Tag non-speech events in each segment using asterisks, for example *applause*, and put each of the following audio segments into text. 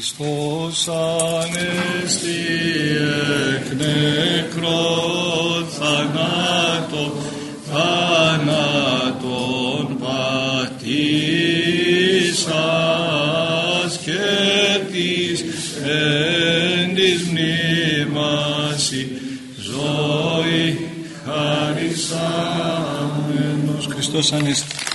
Χριστός ανέστη εκ νεκρών θανάτων θάνατον πατήσας και της εν της μνήμαση ζωή χαρισάμενος. Χριστός ανέστη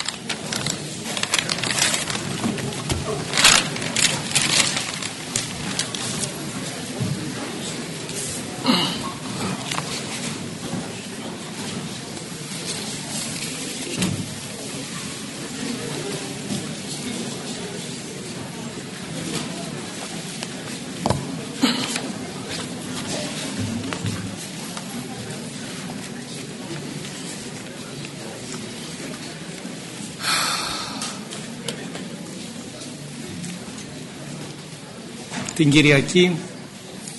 Κυριακή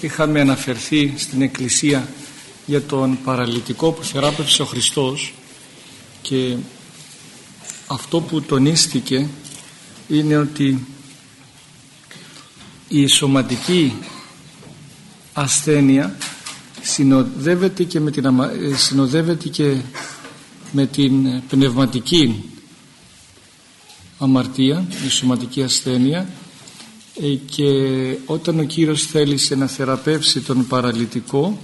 είχαμε αναφερθεί στην Εκκλησία για τον παραλυτικό που θεράπευσε ο Χριστός και αυτό που τονίστηκε είναι ότι η σωματική ασθένεια συνοδεύεται και με την, ε, συνοδεύεται και με την πνευματική αμαρτία, η σωματική ασθένεια ε, και όταν ο Κύριος θέλησε να θεραπεύσει τον παραλυτικό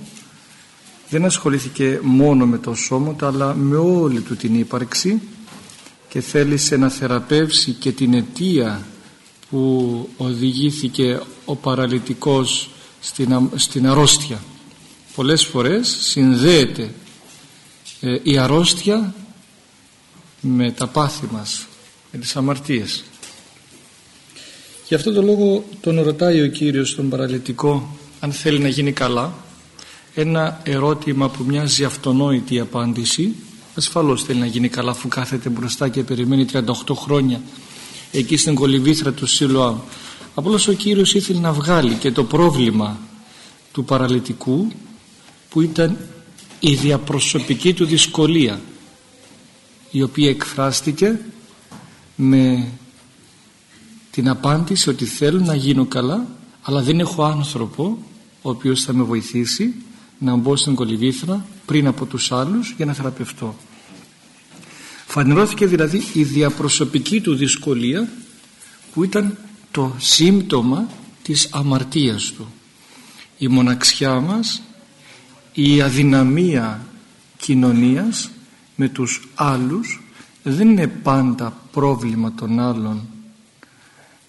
δεν ασχολήθηκε μόνο με το σώμα αλλά με όλη του την ύπαρξη και θέλησε να θεραπεύσει και την αιτία που οδηγήθηκε ο παραλυτικός στην, στην αρρώστια. Πολλές φορές συνδέεται ε, η αρρώστια με τα πάθη μας με τις αμαρτίες Γι' αυτό το λόγο τον ρωτάει ο Κύριος τον παραλυτικό αν θέλει να γίνει καλά ένα ερώτημα που μοιάζει αυτονόητη απάντηση. Ασφαλώς θέλει να γίνει καλά αφού κάθεται μπροστά και περιμένει 38 χρόνια εκεί στην κολυβήθρα του Σιλουάμ απλώς ο Κύριος ήθελε να βγάλει και το πρόβλημα του παραλυτικού που ήταν η διαπροσωπική του δυσκολία η οποία εκφράστηκε με την απάντηση ότι θέλω να γίνω καλά αλλά δεν έχω άνθρωπο ο οποίος θα με βοηθήσει να μπω στην κολυβήθρα πριν από τους άλλους για να θεραπευτώ. Φανερώθηκε δηλαδή η διαπροσωπική του δυσκολία που ήταν το σύμπτωμα της αμαρτίας του. Η μοναξιά μας, η αδυναμία κοινωνίας με τους άλλους δεν είναι πάντα πρόβλημα των άλλων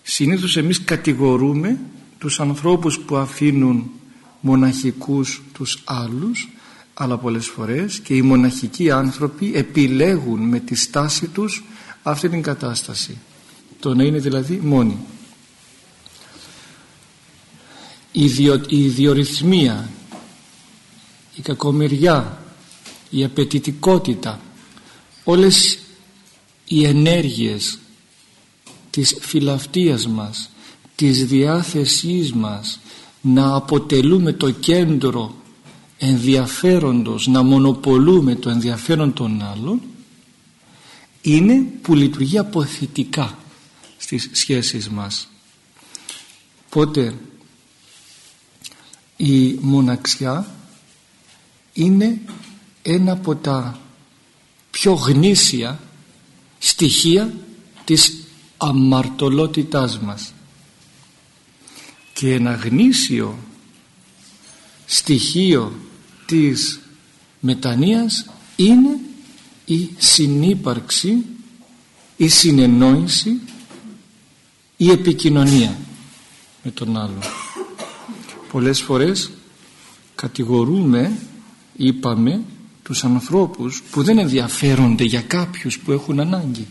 συνήθως εμείς κατηγορούμε τους ανθρώπους που αφήνουν μοναχικούς τους άλλους αλλά πολλές φορές και οι μοναχικοί άνθρωποι επιλέγουν με τη στάση τους αυτή την κατάσταση. Το να είναι δηλαδή μόνοι. Η, διο, η ιδιορυθμία η κακομεριά η απαιτητικότητα όλες οι ενέργειες της φιλαυτίας μας της διάθεσής μας να αποτελούμε το κέντρο ενδιαφέροντος να μονοπολούμε το ενδιαφέρον των άλλων είναι που λειτουργεί αποθητικά στις σχέσεις μας. Πότε η μοναξιά είναι ένα από τα πιο γνήσια στοιχεία της αμαρτωλότητάς μας και ένα γνήσιο στοιχείο της μετανοίας είναι η συνύπαρξη η συνεννόηση η επικοινωνία με τον άλλο πολλές φορές κατηγορούμε είπαμε τους ανθρώπους που δεν ενδιαφέρονται για κάποιους που έχουν ανάγκη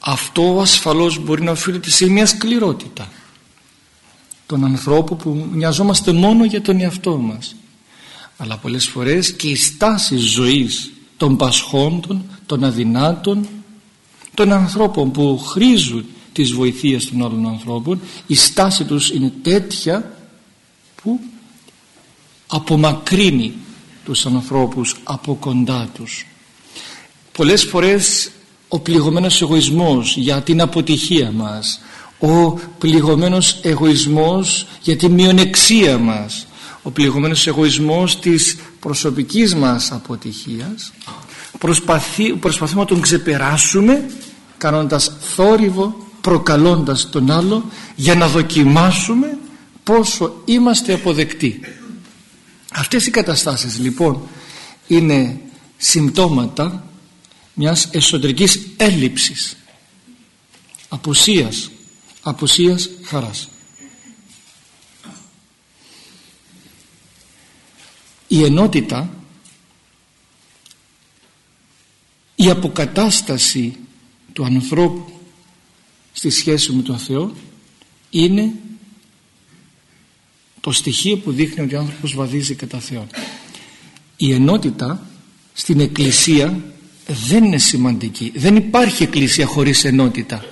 αυτό ασφαλώς μπορεί να οφείλεται σε μια σκληρότητα. Των ανθρώπων που μοιαζόμαστε μόνο για τον εαυτό μας. Αλλά πολλές φορές και η στάση ζωής των πασχόντων, των αδυνάτων των ανθρώπων που χρήζουν της βοηθείας των άλλων ανθρώπων η στάση τους είναι τέτοια που απομακρύνει τους ανθρώπους από κοντά τους. Πολλές φορές ο πληγωμένος εγωισμός για την αποτυχία μας ο πληγωμένος εγωισμός για τη μειονεξία μας ο πληγωμένος εγωισμός της προσωπικής μας αποτυχίας προσπαθεί, προσπαθούμε να τον ξεπεράσουμε κάνοντας θόρυβο προκαλώντας τον άλλο για να δοκιμάσουμε πόσο είμαστε αποδεκτοί. Αυτές οι καταστάσεις λοιπόν είναι συμπτώματα μιας εσωτερικής έλλειψης. Απουσίας. Απουσίας χαράς. Η ενότητα η αποκατάσταση του ανθρώπου στη σχέση με τον Θεό είναι το στοιχείο που δείχνει ότι ο άνθρωπος βαδίζει κατά Θεό η ενότητα στην εκκλησία δεν είναι σημαντική. Δεν υπάρχει εκκλησία χωρίς ενότητα.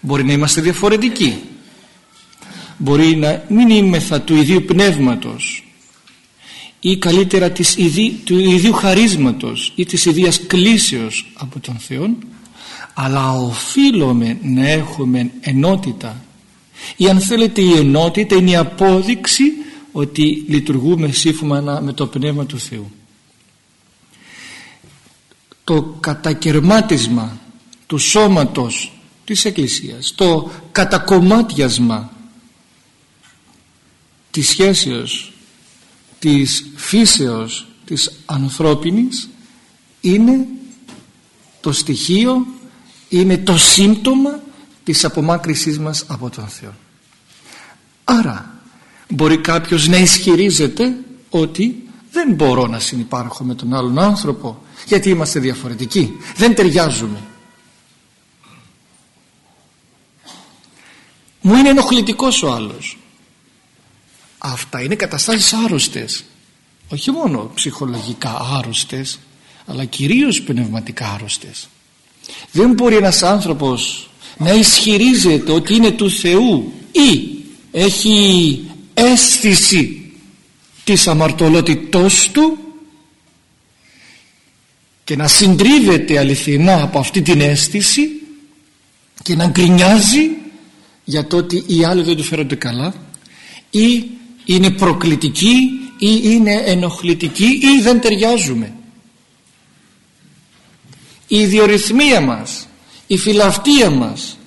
Μπορεί να είμαστε διαφορετικοί. Μπορεί να μην είμεθα του ιδίου πνεύματος ή καλύτερα της του ιδίου χαρίσματος ή της ιδίας κλίσεως από τον Θεό αλλά οφείλουμε να έχουμε ενότητα. Ή αν θέλετε η ενότητα είναι η απόδειξη ότι λειτουργούμε σύμφωνα με το Πνεύμα του Θεού το κατακερμάτισμα του σώματος της Εκκλησίας το κατακομμάτιασμα της σχέσεως της φύσεως της ανθρώπινης είναι το στοιχείο είναι το σύμπτωμα της απομάκρυσής μας από τον Θεό. Άρα μπορεί κάποιος να ισχυρίζεται ότι δεν μπορώ να συνεπάρχω με τον άλλον άνθρωπο γιατί είμαστε διαφορετικοί. Δεν ταιριάζουμε. Μου είναι ενοχλητικός ο άλλος. Αυτά είναι καταστάσεις άρρωστες. Όχι μόνο ψυχολογικά άρρωστες αλλά κυρίως πνευματικά άρρωστες. Δεν μπορεί ένας άνθρωπος να ισχυρίζεται ότι είναι του Θεού ή έχει αίσθηση της αμαρτωλότητός του και να συντρίβεται αληθινά από αυτή την αίσθηση και να γκρινιάζει για το ότι οι άλλοι δεν του φέρονται καλά ή είναι προκλητικοί ή είναι ενοχλητικοί ή δεν ταιριάζουμε. Η ιδιορυθμία μας η φιλαυτία μας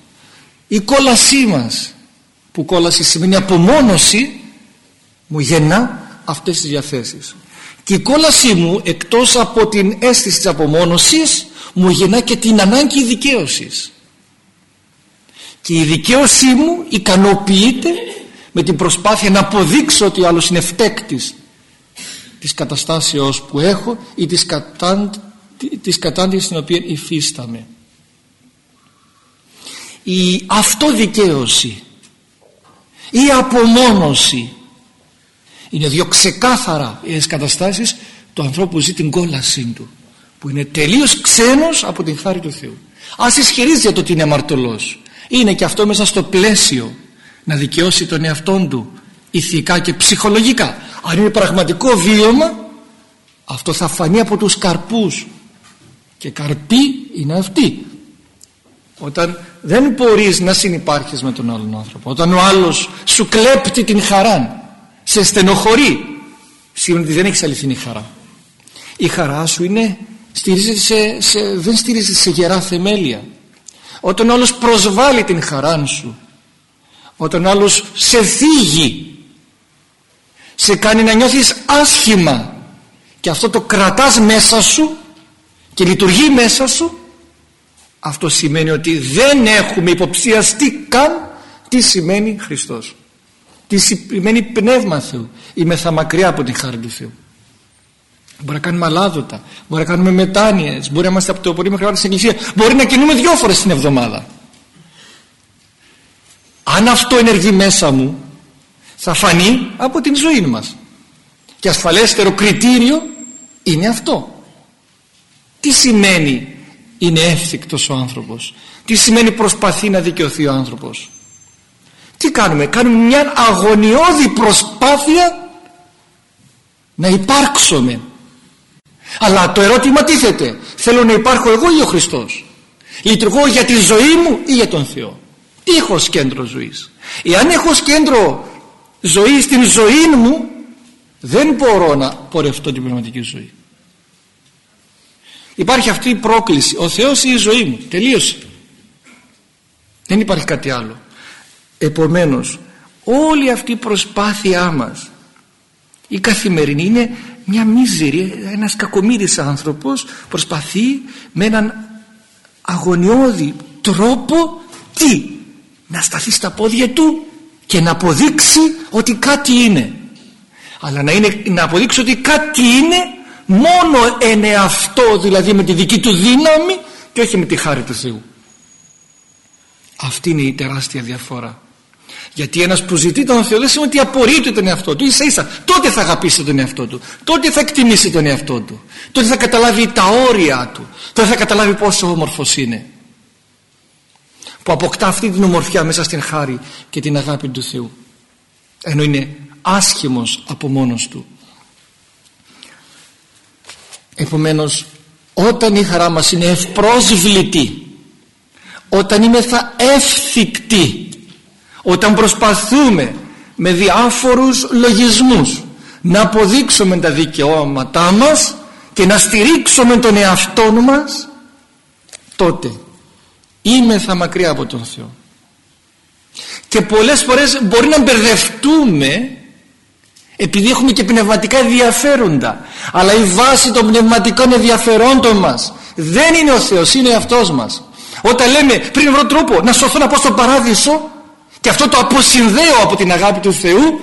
η κόλασή μας που κόλαση σημαίνει απομόνωση μου γεννά αυτές τις διαθέσεις. και η κόλασή μου εκτός από την αίσθηση της απομόνωσης μου γεννά και την ανάγκη δικαίωσης. Και η δικαίωσή μου ικανοποιείται με την προσπάθεια να αποδείξω ότι ο άλλος είναι φταίκτης της καταστάσεως που έχω ή της, κατάν, της κατάντησης στην οποία υφίσταμαι. Η αυτοδικαίωση η απομόνωση είναι δύο ξεκάθαρα οι καταστάσεις. Του ανθρώπου που ζει την κόλασή του που είναι τελείως ξένος από την χάρη του Θεού. Ας ισχυρίζεται ότι είναι αμαρτωλός. Είναι και αυτό μέσα στο πλαίσιο να δικαιώσει τον εαυτόν του ηθικά και ψυχολογικά. Αν είναι πραγματικό βίωμα αυτό θα φανεί από τους καρπούς. Και καρποί είναι αυτοί. Όταν δεν μπορείς να συνεπάρχεις με τον άλλον άνθρωπο όταν ο άλλος σου κλέπτει την χαρά σε στενοχωρεί. Σημαίνει ότι δεν έχεις αληθινή χαρά. Η χαρά σου είναι στηρίζεται σε, σε, δεν στηρίζεται σε γερά θεμέλια. Όταν ο άλλος προσβάλλει την χαρά σου όταν ο άλλος σε θίγει σε κάνει να νιώθεις άσχημα και αυτό το κρατάς μέσα σου και λειτουργεί μέσα σου αυτό σημαίνει ότι δεν έχουμε υποψιαστεί καν τι σημαίνει Χριστός τι σημαίνει πνεύμα Θεού. Θα μακριά από την χάρη του Θεού. Μπορεί να κάνουμε αλάδοτα μπορεί να κάνουμε μετάνοιες μπορεί να είμαστε από το πρωί μέχρι στην εκκλησίας. Μπορεί να κινούμε δυο φορές την εβδομάδα. Αν αυτό ενεργεί μέσα μου θα φανεί από την ζωή μας. Και ασφαλέστερο κριτήριο είναι αυτό. Τι σημαίνει είναι εύθυκτος ο άνθρωπος; Τι σημαίνει προσπαθεί να δικαιωθεί ο άνθρωπος; Τι κάνουμε κάνουμε μια αγωνιώδη προσπάθεια να υπάρξουμε αλλά το ερώτημα τίθεται θέλω να υπάρχω εγώ ή ο Χριστός; Λειτουργώ για τη ζωή μου ή για τον Θεό; Τι έχω ως κέντρο ζωής; Εάν έχω ως κέντρο ζωή στην ζωή μου δεν μπορώ να πορευτώ την πνευματική ζωή. Υπάρχει αυτή η πρόκληση. Ο Θεός ή η ζωή μου; Τελείωσε. Δεν υπάρχει κάτι άλλο. Επομένως όλη αυτή η προσπάθειά μας η καθημερινή είναι μια μίζερη, ένας κακομύρης άνθρωπος προσπαθεί με έναν αγωνιώδη τρόπο τι; Να σταθεί στα πόδια του και να αποδείξει ότι κάτι είναι. Αλλά να, είναι, να αποδείξει ότι κάτι είναι μόνο εν αυτό δηλαδή με τη δική του δύναμη και όχι με τη χάρη του Θεού. Αυτή είναι η τεράστια διαφορά γιατί ένας που ζητεί τον Θεό δεν σημαίνει ότι απορρίπτει τον εαυτό του ίσα ίσα. Τότε θα αγαπήσει τον εαυτό του. Τότε θα εκτιμήσει τον εαυτό του. Τότε θα καταλάβει τα όρια του. Τότε θα καταλάβει πόσο όμορφος είναι. Που αποκτά αυτή την ομορφιά μέσα στην χάρη και την αγάπη του Θεού. Ενώ είναι άσχημος από μόνος του. Επομένως όταν η χαρά μας είναι ευπρόσβλητη όταν είμαι θα εύθυκτη όταν προσπαθούμε με διάφορους λογισμούς να αποδείξουμε τα δικαιώματά μας και να στηρίξουμε τον εαυτό μας τότε είμαι θα μακριά από τον Θεό. Και πολλές φορές μπορεί να μπερδευτούμε επειδή έχουμε και πνευματικά ενδιαφέροντα αλλά η βάση των πνευματικών ενδιαφερόντων μας δεν είναι ο Θεός, είναι ο εαυτός μας. Όταν λέμε πριν βρω τρόπο να σωθώ να πω στον παράδεισο και αυτό το αποσυνδέω από την αγάπη του Θεού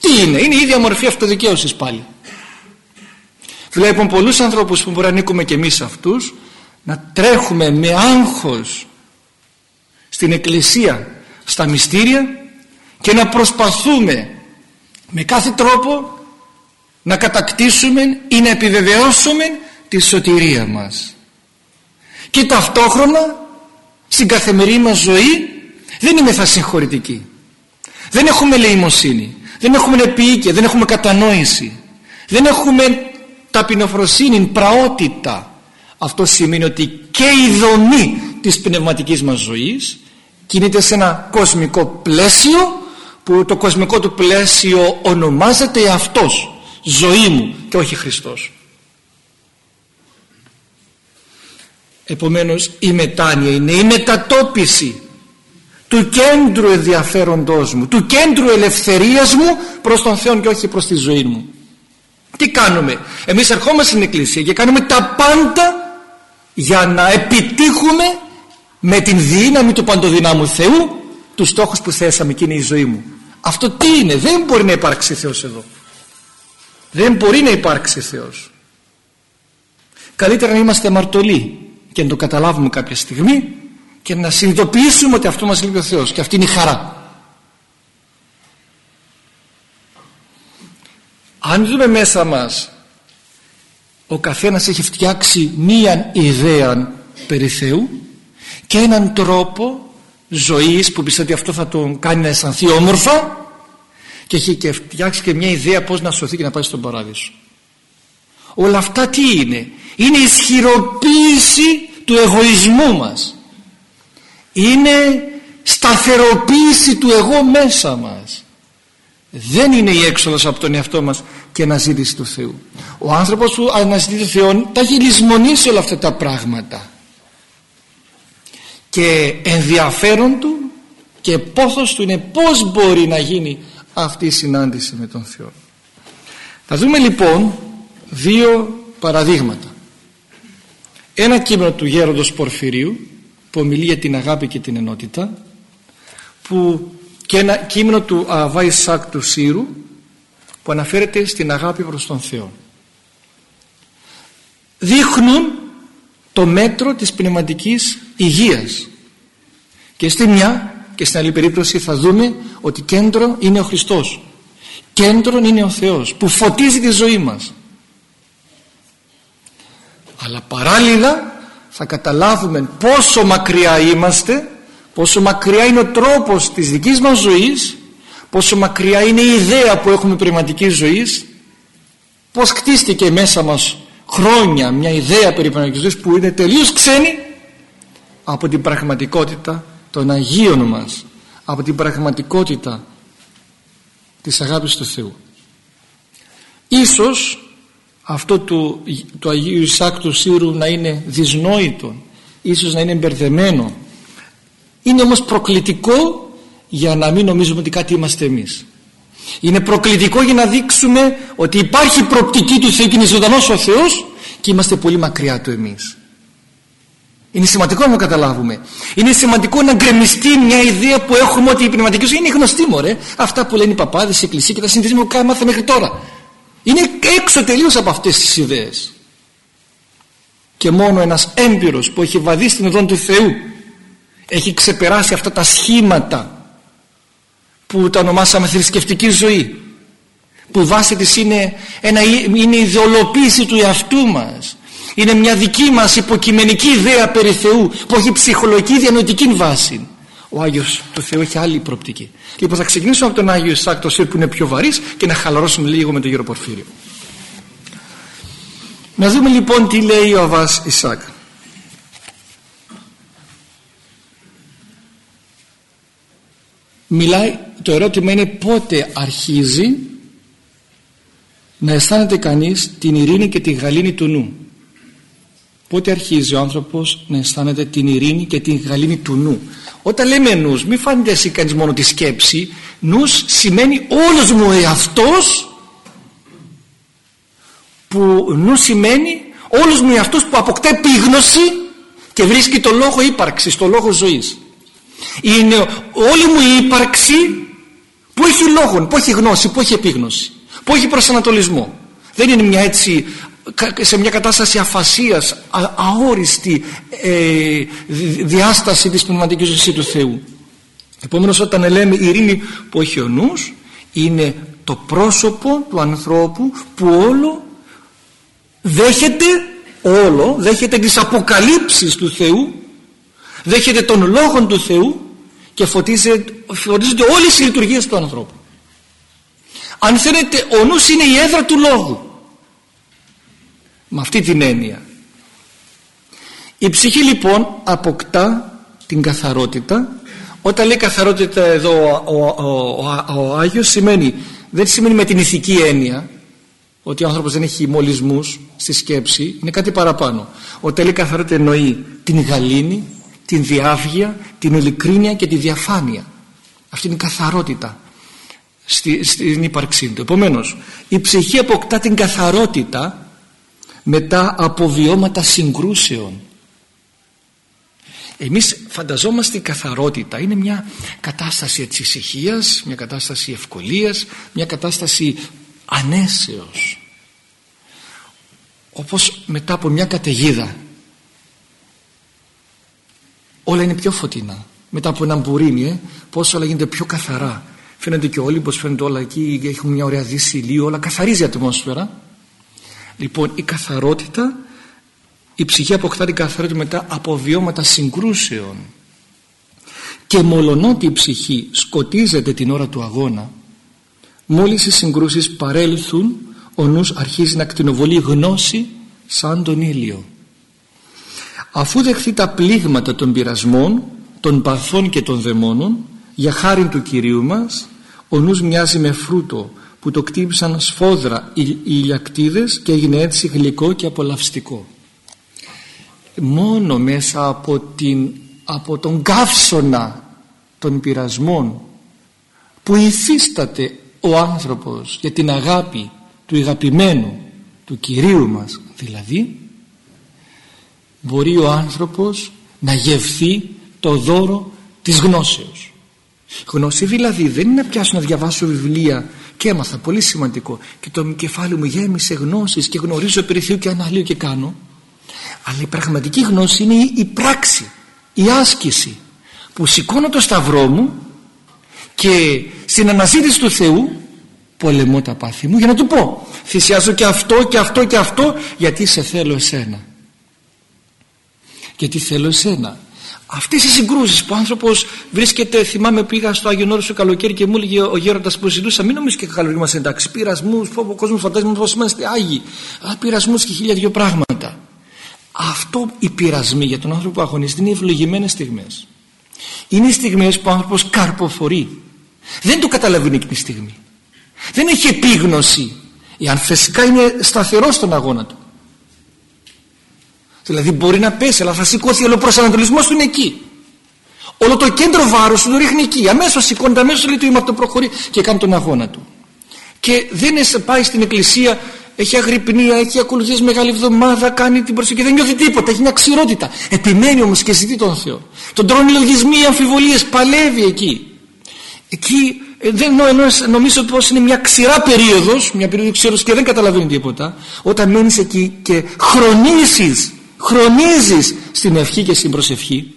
τι είναι, είναι η ίδια μορφή αυτοδικαίωσης πάλι. Βλέπουμε πολλούς ανθρώπους που μπορεί να ανήκουμε και εμείς αυτούς να τρέχουμε με άγχος στην εκκλησία στα μυστήρια και να προσπαθούμε με κάθε τρόπο να κατακτήσουμε ή να επιβεβαιώσουμε τη σωτηρία μας. Και ταυτόχρονα στην καθημερινή μας ζωή δεν είμαι θα συγχωρητικοί δεν έχουμε λεημοσύνη δεν έχουμε επίοικια. Δεν έχουμε κατανόηση. Δεν έχουμε ταπεινοφροσύνη, πραότητα. Αυτό σημαίνει ότι και η δομή της πνευματικής μας ζωής κινείται σε ένα κοσμικό πλαίσιο που το κοσμικό του πλαίσιο ονομάζεται αυτός ζωή μου και όχι Χριστός. Επομένως η μετάνοια είναι η μετατόπιση του κέντρου ενδιαφέροντός μου του κέντρου ελευθερίας μου προς τον Θεό και όχι προς τη ζωή μου. Τι κάνουμε; Εμείς ερχόμαστε στην εκκλησία και κάνουμε τα πάντα για να επιτύχουμε με την δύναμη του παντοδυνάμου Θεού τους στόχους που θέσαμε και είναι η ζωή μου. Αυτό τι είναι; Δεν μπορεί να υπάρξει Θεός εδώ. Δεν μπορεί να υπάρξει Θεός. Καλύτερα να είμαστε αμαρτωλοί και να το καταλάβουμε κάποια στιγμή και να συνειδητοποιήσουμε ότι αυτό μας λείπει ο Θεός. Και αυτή είναι η χαρά. Αν δούμε μέσα μας ο καθένας έχει φτιάξει μία ιδέα περί Θεού και έναν τρόπο ζωής που πιστεύει ότι αυτό θα τον κάνει να αισθανθεί όμορφα και έχει και φτιάξει και μια ιδέα πως να σωθεί και να πάει στον παράδεισο. Όλα αυτά τι είναι; Είναι ισχυροποίηση του εγωισμού μας είναι σταθεροποίηση του εγώ μέσα μας. Δεν είναι η έξοδος από τον εαυτό μας και αναζήτηση του Θεού. Ο άνθρωπος που αναζητεί τον Θεό τα έχει λησμονήσει όλα αυτά τα πράγματα. Και ενδιαφέρον του και πόθος του είναι πως μπορεί να γίνει αυτή η συνάντηση με τον Θεό. Θα δούμε λοιπόν δύο παραδείγματα. Ένα κείμενο του γέροντος Πορφυρίου που ομιλεί για την αγάπη και την ενότητα που και ένα κείμενο του Αβάη Σάκ του Σύρου που αναφέρεται στην αγάπη προς τον Θεό. Δείχνουν το μέτρο της πνευματικής υγείας. Και στη μια και στην άλλη περίπτωση θα δούμε ότι κέντρο είναι ο Χριστός. Κέντρο είναι ο Θεός που φωτίζει τη ζωή μας. Αλλά παράλληλα θα καταλάβουμε πόσο μακριά είμαστε πόσο μακριά είναι ο τρόπος της δικής μας ζωής πόσο μακριά είναι η ιδέα που έχουμε πνευματικής ζωής πως κτίστηκε μέσα μας χρόνια μια ιδέα περί πνευματικής ζωής που είναι τελείως ξένη από την πραγματικότητα των Αγίων μας από την πραγματικότητα της αγάπης του Θεού. Ίσως αυτό του, του Αγίου Ισάκ του Σύρου να είναι δυσνόητο ίσως να είναι μπερδεμένο είναι όμως προκλητικό για να μην νομίζουμε ότι κάτι είμαστε εμείς είναι προκλητικό για να δείξουμε ότι υπάρχει προπτική του Θεού και είναι ζωντανός ο Θεός και είμαστε πολύ μακριά του εμείς είναι σημαντικό να το καταλάβουμε. Είναι σημαντικό να γκρεμιστεί μια ιδέα που έχουμε ότι η πνευματική ζωή είναι γνωστή μωρέ. Αυτά που λένε οι παπάδες, η εκκλησία και τα συνδέσματα που μάθαμε μέχρι τώρα. Είναι έξω τελείως από αυτές τις ιδέες. Και μόνο ένας έμπειρος που έχει βαδίσει την οδόν του Θεού έχει ξεπεράσει αυτά τα σχήματα που τα ονομάσαμε θρησκευτική ζωή που βάση της είναι, ένα, είναι η ιδεολοποίηση του εαυτού μας είναι μια δική μας υποκειμενική ιδέα περί Θεού που έχει ψυχολογική διανοητική βάση ο Άγιος του Θεού έχει άλλη προπτική. Λοιπόν θα ξεκινήσουμε από τον Άγιο Ισάκ το που είναι πιο βαρύς και να χαλαρώσουμε λίγο με τον γύρο Πορφύριο. Να δούμε λοιπόν τι λέει ο Αβάς Ισάκ. Μιλάει το ερώτημα είναι πότε αρχίζει να αισθάνεται κανείς την ειρήνη και τη γαλήνη του νου πότε αρχίζει ο άνθρωπος να αισθάνεται την ειρήνη και την γαλήνη του νου. Όταν λέμε νους μην φάνηκε εσύ κανείς μόνο τη σκέψη. Νους σημαίνει όλος μου εαυτός που νους σημαίνει όλος μου εαυτός που αποκτά επίγνωση και βρίσκει το λόγο ύπαρξης, το λόγο ζωής. Είναι όλη μου η ύπαρξη που έχει λόγο, που έχει γνώση, που έχει επίγνωση που έχει προσανατολισμό. Δεν είναι μια έτσι σε μια κατάσταση αφασίας α, αόριστη ε, διάσταση της πνευματικής ζωής του Θεού. Επομένως όταν λέμε ειρήνη που έχει ο νους είναι το πρόσωπο του ανθρώπου που όλο δέχεται όλο δέχεται τις αποκαλύψεις του Θεού δέχεται τον λόγον του Θεού και φωτίζεται, φωτίζονται όλες οι λειτουργίες του ανθρώπου. Αν θέλετε ο νους είναι η έδρα του λόγου με αυτή την έννοια. Η ψυχή λοιπόν αποκτά την καθαρότητα. Όταν λέει καθαρότητα εδώ ο, ο, ο, ο Άγιος σημαίνει δεν σημαίνει με την ηθική έννοια ότι ο άνθρωπος δεν έχει μολυσμούς στη σκέψη είναι κάτι παραπάνω. Όταν λέει καθαρότητα εννοεί την γαλήνη την διάβγεια, την ειλικρίνεια και τη διαφάνεια. Αυτή είναι η καθαρότητα στη, στην ύπαρξή του. Επομένως η ψυχή αποκτά την καθαρότητα μετά από βιώματα συγκρούσεων. Εμείς φανταζόμαστε η καθαρότητα. Είναι μια κατάσταση έτσι ησυχίας, μια κατάσταση ευκολίας, μια κατάσταση ανέσεως. Όπως μετά από μια καταιγίδα. Όλα είναι πιο φωτεινά. Μετά από ένα μπουρίνι ε, πως όλα γίνονται πιο καθαρά. Φαίνεται και όλοι πως φαίνεται όλα εκεί έχουν μια ωραία δύση ηλίου όλα καθαρίζει η ατμόσφαιρα λοιπόν η καθαρότητα η ψυχή αποκτά την καθαρότητα μετά από βιώματα συγκρούσεων. Και μολονότι η ψυχή σκοτίζεται την ώρα του αγώνα μόλις οι συγκρούσεις παρέλθουν ο νους αρχίζει να κτηνοβολεί γνώση σαν τον ήλιο. Αφού δεχθεί τα πλήγματα των πειρασμών των παθών και των δαιμόνων για χάρη του Κυρίου μας ο νους μοιάζει με φρούτο που το κτύπησαν σφόδρα οι ηλιακτίδες και έγινε έτσι γλυκό και απολαυστικό. Μόνο μέσα από, την, από τον καύσωνα των πειρασμών που υφίσταται ο άνθρωπος για την αγάπη του αγαπημένου του Κυρίου μας. Δηλαδή μπορεί ο άνθρωπος να γευθεί το δώρο της γνώσεως. Γνώση δηλαδή δεν είναι να πιάσω να διαβάσω βιβλία και έμαθα πολύ σημαντικό. Και το κεφάλι μου γέμισε γνώσεις και γνωρίζω περί Θεού και αναλύω και κάνω. Αλλά η πραγματική γνώση είναι η πράξη η άσκηση που σηκώνω το σταυρό μου και στην αναζήτηση του Θεού πολεμώ τα πάθη μου για να του πω θυσιάζω και αυτό και αυτό και αυτό γιατί σε θέλω εσένα. Γιατί θέλω εσένα αυτές οι συγκρούσεις που ο άνθρωπος βρίσκεται θυμάμαι πήγα στο Άγιο Νόρο στο καλοκαίρι και μου έλεγε ο γέροντας που ζητούσα μην νομίζεις και καλοκαίρι μας εντάξει πειρασμούς ο κόσμος φαντάζει πως είμαστε άγιοι αλλά πειρασμούς και χίλια δυο πράγματα αυτό οι πειρασμοί για τον άνθρωπο που αγωνίζεται είναι ευλογημένες στιγμές Είναι στιγμές που ο άνθρωπος καρποφορεί. Δεν το καταλαβαίνει εκείνη τη στιγμή. Δεν έχει επίγνωση. Εάν φυσικά είναι σταθερό στον αγώνα του. Δηλαδή μπορεί να πέσει αλλά θα σηκώθει αλλά ο προσανατολισμός του είναι εκεί. Όλο το κέντρο βάρους του το ρίχνει εκεί. Αμέσως σηκώνεται, αμέσως λέει το είμαι αυτό προχωρεί και κάνει τον αγώνα του. Και δεν πάει στην εκκλησία, έχει αγρυπνία, έχει ακολουθήσει μεγάλη εβδομάδα, κάνει την προσοχή, δεν νιώθει τίποτα, έχει μια ξηρότητα. Επιμένει όμως και ζητεί τον Θεό. Τον τρώνε λογισμοί, αμφιβολίες, παλεύει εκεί. Εκεί ε, δεν νομίζω πως είναι μια ξηρά περίοδος, μια περίοδος ξέρος και δεν καταλαβαίνει τίποτα, όταν μένεις εκεί και χρονίζεις, χρονίζεις στην ευχή και στην προσευχή,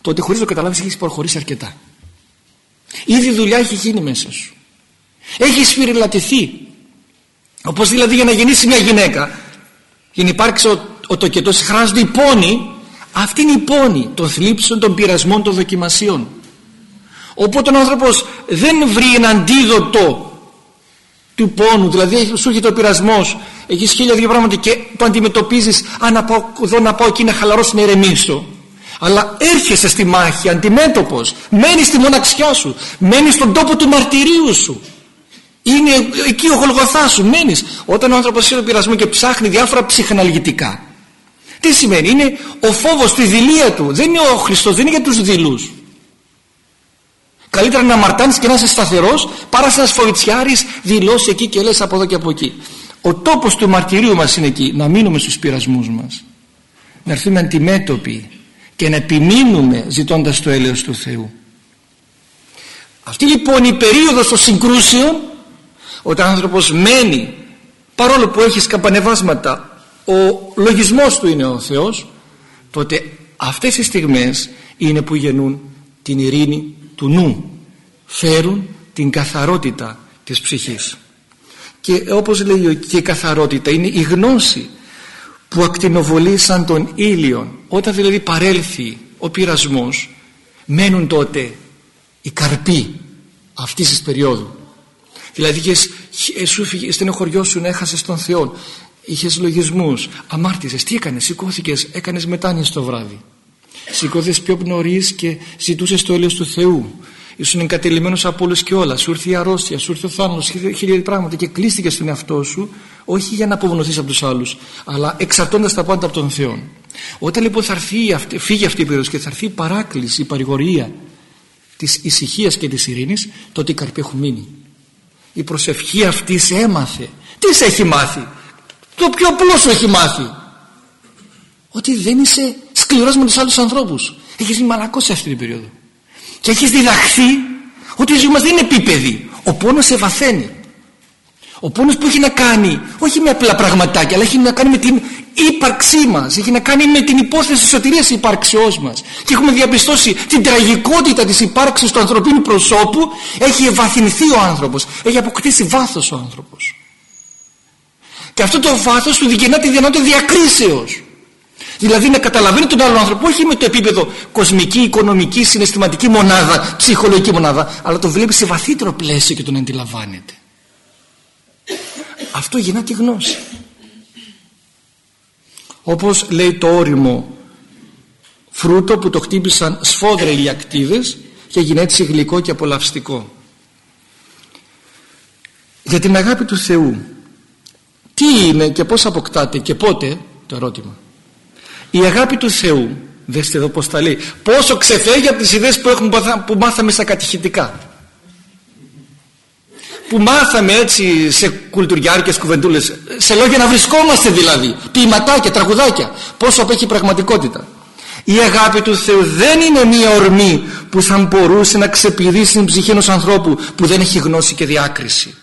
τότε χωρίς το καταλάβεις έχεις προχωρήσει αρκετά. Ήδη η δουλειά έχει γίνει μέσα σου. Έχει σφυριλατηθεί. Όπως δηλαδή για να γεννήσεις μια γυναίκα, για να υπάρξει ο, ο τοκετός, χρειάζονται οι πόνοι. Αυτή είναι η πόνη των θλίψεων, των πειρασμών, των δοκιμασιών. Οπότε ο άνθρωπος δεν βρει ένα αντίδοτο του πόνου, δηλαδή σου έρχεται ο πειρασμός, έχεις χίλια δύο πράγματα και το αντιμετωπίζεις, αν να πάω εδώ να πάω εκεί να χαλαρώσω να ηρεμήσω αλλά έρχεσαι στη μάχη αντιμέτωπος. Μένεις στη μοναξιά σου. Μένεις στον τόπο του μαρτυρίου σου. Είναι εκεί ο Γολγοθάς σου. Μένεις. Όταν ο άνθρωπος είναι πειρασμό και ψάχνει διάφορα ψυχαναλγητικά τι σημαίνει; Είναι ο φόβος στη δηλία του. Δεν είναι ο Χριστός δεν είναι για τους δειλούς καλύτερα να μαρτάνεις και να είσαι σταθερός παρά να σφοητσιάρεις δηλώσεις εκεί και λες από εδώ και από εκεί. Ο τόπος του μαρτυρίου μας είναι εκεί να μείνουμε στους πειρασμούς μας. Να έρθουμε αντιμέτωποι και να επιμείνουμε ζητώντας το έλεος του Θεού. Αυτή λοιπόν η περίοδος των συγκρούσεων όταν ο άνθρωπος μένει παρόλο που έχει σκαμπανεβάσματα ο λογισμός του είναι ο Θεός τότε αυτές οι στιγμές είναι που γεννούν την ειρήνη του νου φέρουν την καθαρότητα της ψυχής. Και όπως λέει και η καθαρότητα είναι η γνώση που ακτινοβολεί σαν τον ήλιο όταν δηλαδή παρέλθει ο πειρασμός μένουν τότε οι καρποί αυτής της περίοδου. Δηλαδή είχες, σου φύγε, στενοχωριό σου να έχασες τον Θεό είχες λογισμούς αμάρτησες τι έκανες σηκώθηκες έκανες μετάνοια στο βράδυ σηκώθηκες πιο νωρίς και ζητούσες το έλεος του Θεού ήσουν εγκατελειμμένος από όλους και όλας. Σου ήρθε η αρρώστια, σου ήρθε ο θάνατο, χίλια πράγματα και κλείστηκες στον εαυτό σου, όχι για να απομονωθείς από τους άλλους, αλλά εξαρτώντας τα πάντα από τον Θεό. Όταν λοιπόν θα έρθει, φύγει αυτή η περίοδος και θα έρθει η παράκληση, η παρηγορία της ησυχίας και της ειρήνης, τότε οι καρποί έχουν μείνει. Η προσευχή αυτής σε έμαθε. Τι σε έχει μάθει, το πιο απλό σου έχει μάθει. Ότι δεν είσαι σκληρό με τους άλλους ανθρώπους. Έχεις μαλακό σε αυτή την περίοδο. Και έχεις διδαχθεί ότι η ζωή μας δεν είναι επίπεδη. Ο πόνος σε βαθαίνει. Ο πόνος που έχει να κάνει όχι με απλά πραγματάκια αλλά έχει να κάνει με την ύπαρξή μας. Έχει να κάνει με την υπόθεση της σωτηρίας υπάρξεώς μας. Και έχουμε διαπιστώσει την τραγικότητα της υπάρξης του ανθρωπίνου προσώπου. Έχει ευαθυνθεί ο άνθρωπος. Έχει αποκτήσει βάθος ο άνθρωπος. Και αυτό το βάθος του δικαινά τη δυνατότητα διακρίσεως Δηλαδή να καταλαβαίνει τον άλλο άνθρωπο όχι με το επίπεδο κοσμική, οικονομική, συναισθηματική μονάδα, ψυχολογική μονάδα, αλλά το βλέπει σε βαθύτερο πλαίσιο και τον αντιλαμβάνεται. Αυτό γεννά τη γνώση. Όπως λέει το όριμο φρούτο που το χτύπησαν σφόδρα ηλιακτίδες και έγινε έτσι γλυκό και απολαυστικό. Για την αγάπη του Θεού τι είναι και πώς αποκτάται και πότε το ερώτημα η αγάπη του Θεού δέστε εδώ πως τα λέει πόσο ξεφεύγει από τις ιδέες που, έχουμε, που μάθαμε στα κατηχητικά. Που μάθαμε έτσι σε κουλτουριάρικες κουβεντούλες σε λόγια να βρισκόμαστε δηλαδή ποιηματάκια, τραγουδάκια πόσο απέχει πραγματικότητα. Η αγάπη του Θεού δεν είναι μία ορμή που θα μπορούσε να ξεπηδήσει την ψυχή ενός ανθρώπου που δεν έχει γνώση και διάκριση.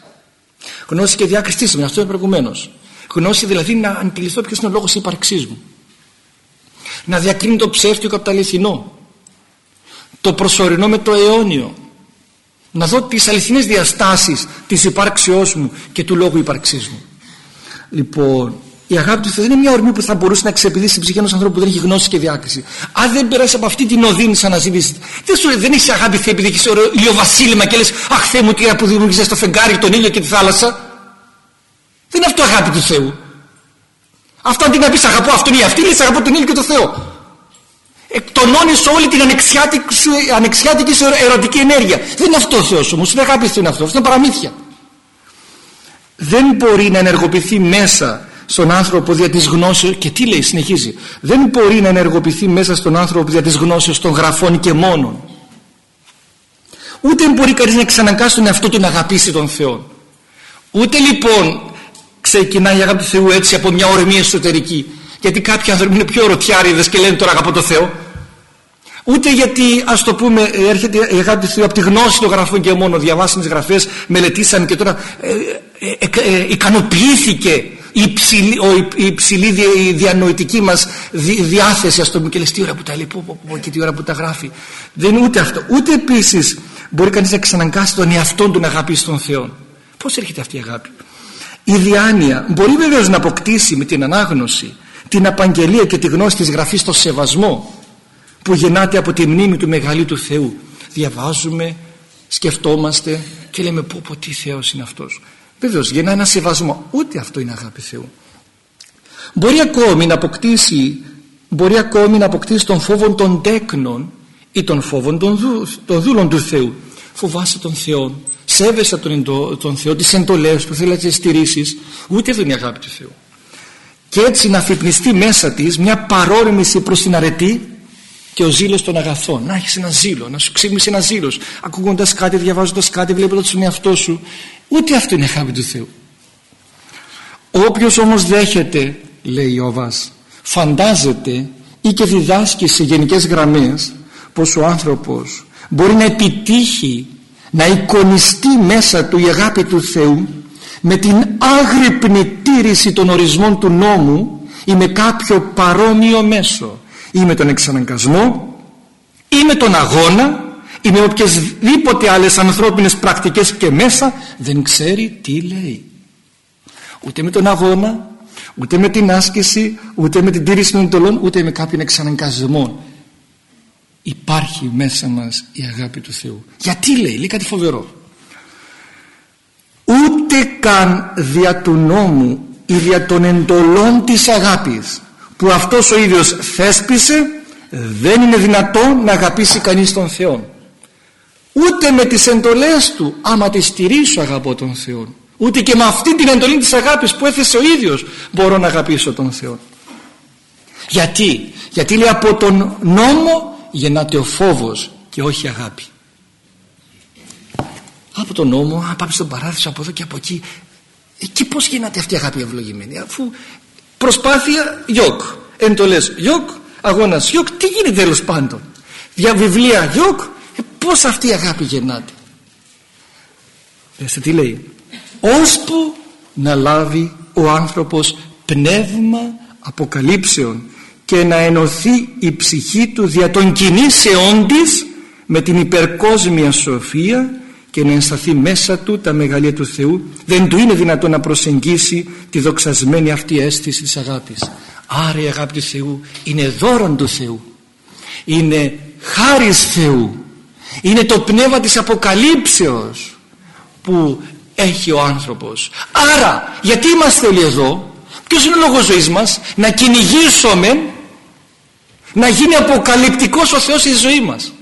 Γνώση και διάκριση τι σημαίνει; Αυτό είναι προηγουμένως. Γνώση δηλαδή να αντιληφθώ ποιος είναι ο λόγος ύπαρξής μου να διακρίνει το ψεύτικο από το αληθινό. Το προσωρινό με το αιώνιο. Να δω τις αληθινές διαστάσεις της υπάρξεώς μου και του λόγου υπαρξής μου. Λοιπόν η αγάπη του Θεού δεν είναι μια ορμή που θα μπορούσε να ξεπηδήσει την ψυχή ενός ανθρώπου που δεν έχει γνώση και διάκριση. Αν δεν περάσει από αυτή την οδύνη σαν αναζήτηση δεν, σου, δεν έχει αγάπη Θεέ επειδή έχεις βασίλημα και λες αχ Θεέ μου τι που δημιουργήσες το φεγγάρι, τον ήλιο και τη θάλασσα δεν είναι αυτό αγάπη του Θεού αυτό αντί να πεις αγαπώ αυτόν ή αυτή λες αγαπώ τον ήλιο και τον Θεό. Εκτονώνει όλη την ανεξιάτικη σου, ανεξιάτικη σου ερωτική ενέργεια. Δεν είναι αυτός ο Θεός όμως δεν αγάπης είναι αυτός αυτό είναι παραμύθια. Δεν μπορεί να ενεργοποιηθεί μέσα στον άνθρωπο δια της γνώσεως και τι λέει συνεχίζει. Δεν μπορεί να ενεργοποιηθεί μέσα στον άνθρωπο δια της γνώσεως των γραφών και μόνον ούτε μπορεί κανείς να εξαναγκάσει τον εαυτό του να αγαπήσει τον Θεό. Ούτε λοιπόν ξεκινάει η αγάπη του Θεού έτσι από μια ορμή εσωτερική. Γιατί κάποιοι άνθρωποι είναι πιο ρωτιάριδες και λένε τώρα αγαπώ τον Θεό. Ούτε γιατί ας το πούμε έρχεται η αγάπη του Θεού από τη γνώση των γραφών και μόνο διαβάσαν τις γραφές μελετήσαν και τώρα ε, ε, ε, ε ικανοποιήθηκε η υψηλή, η υψηλή η διανοητική μας διάθεση ας το πούμε και λες τι ώρα που τα λέει πω, πω, πω, και τι ώρα που τα γράφει δεν είναι ούτε αυτό. Ούτε επίσης μπορεί κανείς να εξαναγκάσει τον εαυτό του να αγαπήσει τον Θεό. Πως έρχεται αυτή η αγάπη; Η διάνοια μπορεί βεβαίως να αποκτήσει με την ανάγνωση την απαγγελία και τη γνώση της γραφής στο σεβασμό που γεννάται από τη μνήμη του μεγαλύτερου του Θεού. Διαβάζουμε, σκεφτόμαστε και λέμε πω πω τι Θεός είναι αυτός βεβαίως γεννά ένα σεβασμό. Ούτε αυτό είναι αγάπη Θεού. Μπορεί ακόμη να αποκτήσει μπορεί ακόμη να αποκτήσει τον φόβο των τέκνων ή τον φόβο των, δου, των δούλων του Θεού. Φοβάσαι τον Θεό σέβεσαι τον, τον Θεό τις εντολές του θέλεις να τις στηρίσεις ούτε αυτό είναι η αγάπη του Θεού. Και έτσι να αφυπνιστεί μέσα της μια παρόρμηση προς την αρετή και ο ζήλος των αγαθών. Να έχεις ένα ζήλο, να σου ξύπνησε ένα ζήλος ακούγοντας κάτι, διαβάζοντας κάτι, βλέποντας τον εαυτό σου. Ούτε αυτό είναι αγάπη του Θεού. Όποιος όμως δέχεται λέει ο Αβάς φαντάζεται ή και διδάσκει σε γενικές γραμμές πως ο άνθρωπος μπορεί να επιτύχει να εικονιστεί μέσα του η αγάπη του Θεού με την άγρυπνη τήρηση των ορισμών του νόμου ή με κάποιο παρόμοιο μέσο. Ή με τον εξαναγκασμό ή με τον αγώνα ή με οποιασδήποτε άλλες ανθρώπινες πρακτικές και μέσα δεν ξέρει τι λέει. Ούτε με τον αγώνα ούτε με την άσκηση ούτε με την τήρηση των εντολών ούτε με κάποιον εξαναγκασμό υπάρχει μέσα μας η αγάπη του Θεού. Γιατί λέει, λέει κάτι φοβερό. Ούτε καν δια του νόμου ή δια των εντολών της αγάπης που αυτός ο ίδιος θέσπισε δεν είναι δυνατόν να αγαπήσει κανείς τον Θεό ούτε με τις εντολές του άμα τις στηρίσω αγαπώ τον Θεό ούτε και με αυτή την εντολή της αγάπης που έθεσε ο ίδιος μπορώ να αγαπήσω τον Θεό γιατί; Γιατί λέει από τον νόμο γεννάται ο φόβος και όχι η αγάπη. Από τον νόμο αν πάμε στον παράδεισο από εδώ και από εκεί εκεί πως γεννάται αυτή η αγάπη ευλογημένη; Αφού προσπάθεια γιοκ εντολές γιοκ αγώνας γιοκ τι γίνεται τέλος πάντων; Διαβιβλία γιοκ ε, πως αυτή η αγάπη γεννάται; Δέστε τι λέει; Ώσπου να λάβει ο άνθρωπος πνεύμα αποκαλύψεων και να ενωθεί η ψυχή του δια των κινήσεών της με την υπερκόσμια σοφία και να ενσταθεί μέσα του τα μεγαλεία του Θεού. Δεν του είναι δυνατό να προσεγγίσει τη δοξασμένη αυτή αίσθηση της αγάπης. Άρα η αγάπη του Θεού είναι δώρον του Θεού. Είναι χάρις Θεού. Είναι το πνεύμα της αποκαλύψεως που έχει ο άνθρωπος. Άρα γιατί είμαστε όλοι εδώ; Ποιος είναι ο λόγος ζωής μας; Να κυνηγήσουμε να γίνει αποκαλυπτικός ο Θεός στη ζωή μας.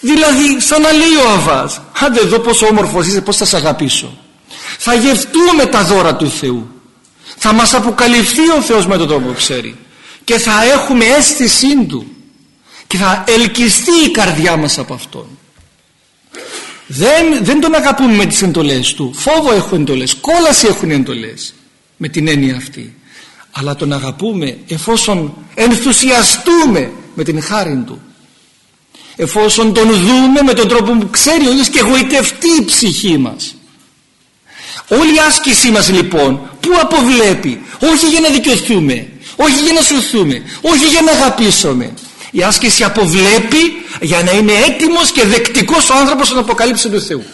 Δηλαδή σαν να λέει ο Αβάς άντε εδώ πόσο όμορφος είσαι πως θα σε αγαπήσω θα γευτούμε τα δώρα του Θεού. Θα μας αποκαλυφθεί ο Θεός με τον τρόπο που ξέρει. Και θα έχουμε αίσθησή Του. Και θα ελκυστεί η καρδιά μας από Αυτόν. Δεν, δεν τον αγαπούμε με τις εντολές Του. Φόβο έχουν εντολές, κόλαση έχουν εντολές. Με την έννοια αυτή αλλά τον αγαπούμε εφόσον ενθουσιαστούμε με την χάρη Του. Εφόσον τον δούμε με τον τρόπο που ξέρει ο ίδιος και εγωιτευτεί η ψυχή μας. Όλη η άσκησή μας λοιπόν που αποβλέπει; Όχι για να δικαιωθούμε όχι για να σωθούμε όχι για να αγαπήσουμε. Η άσκηση αποβλέπει για να είναι έτοιμος και δεκτικός ο άνθρωπος στον αποκαλύψει του Θεού.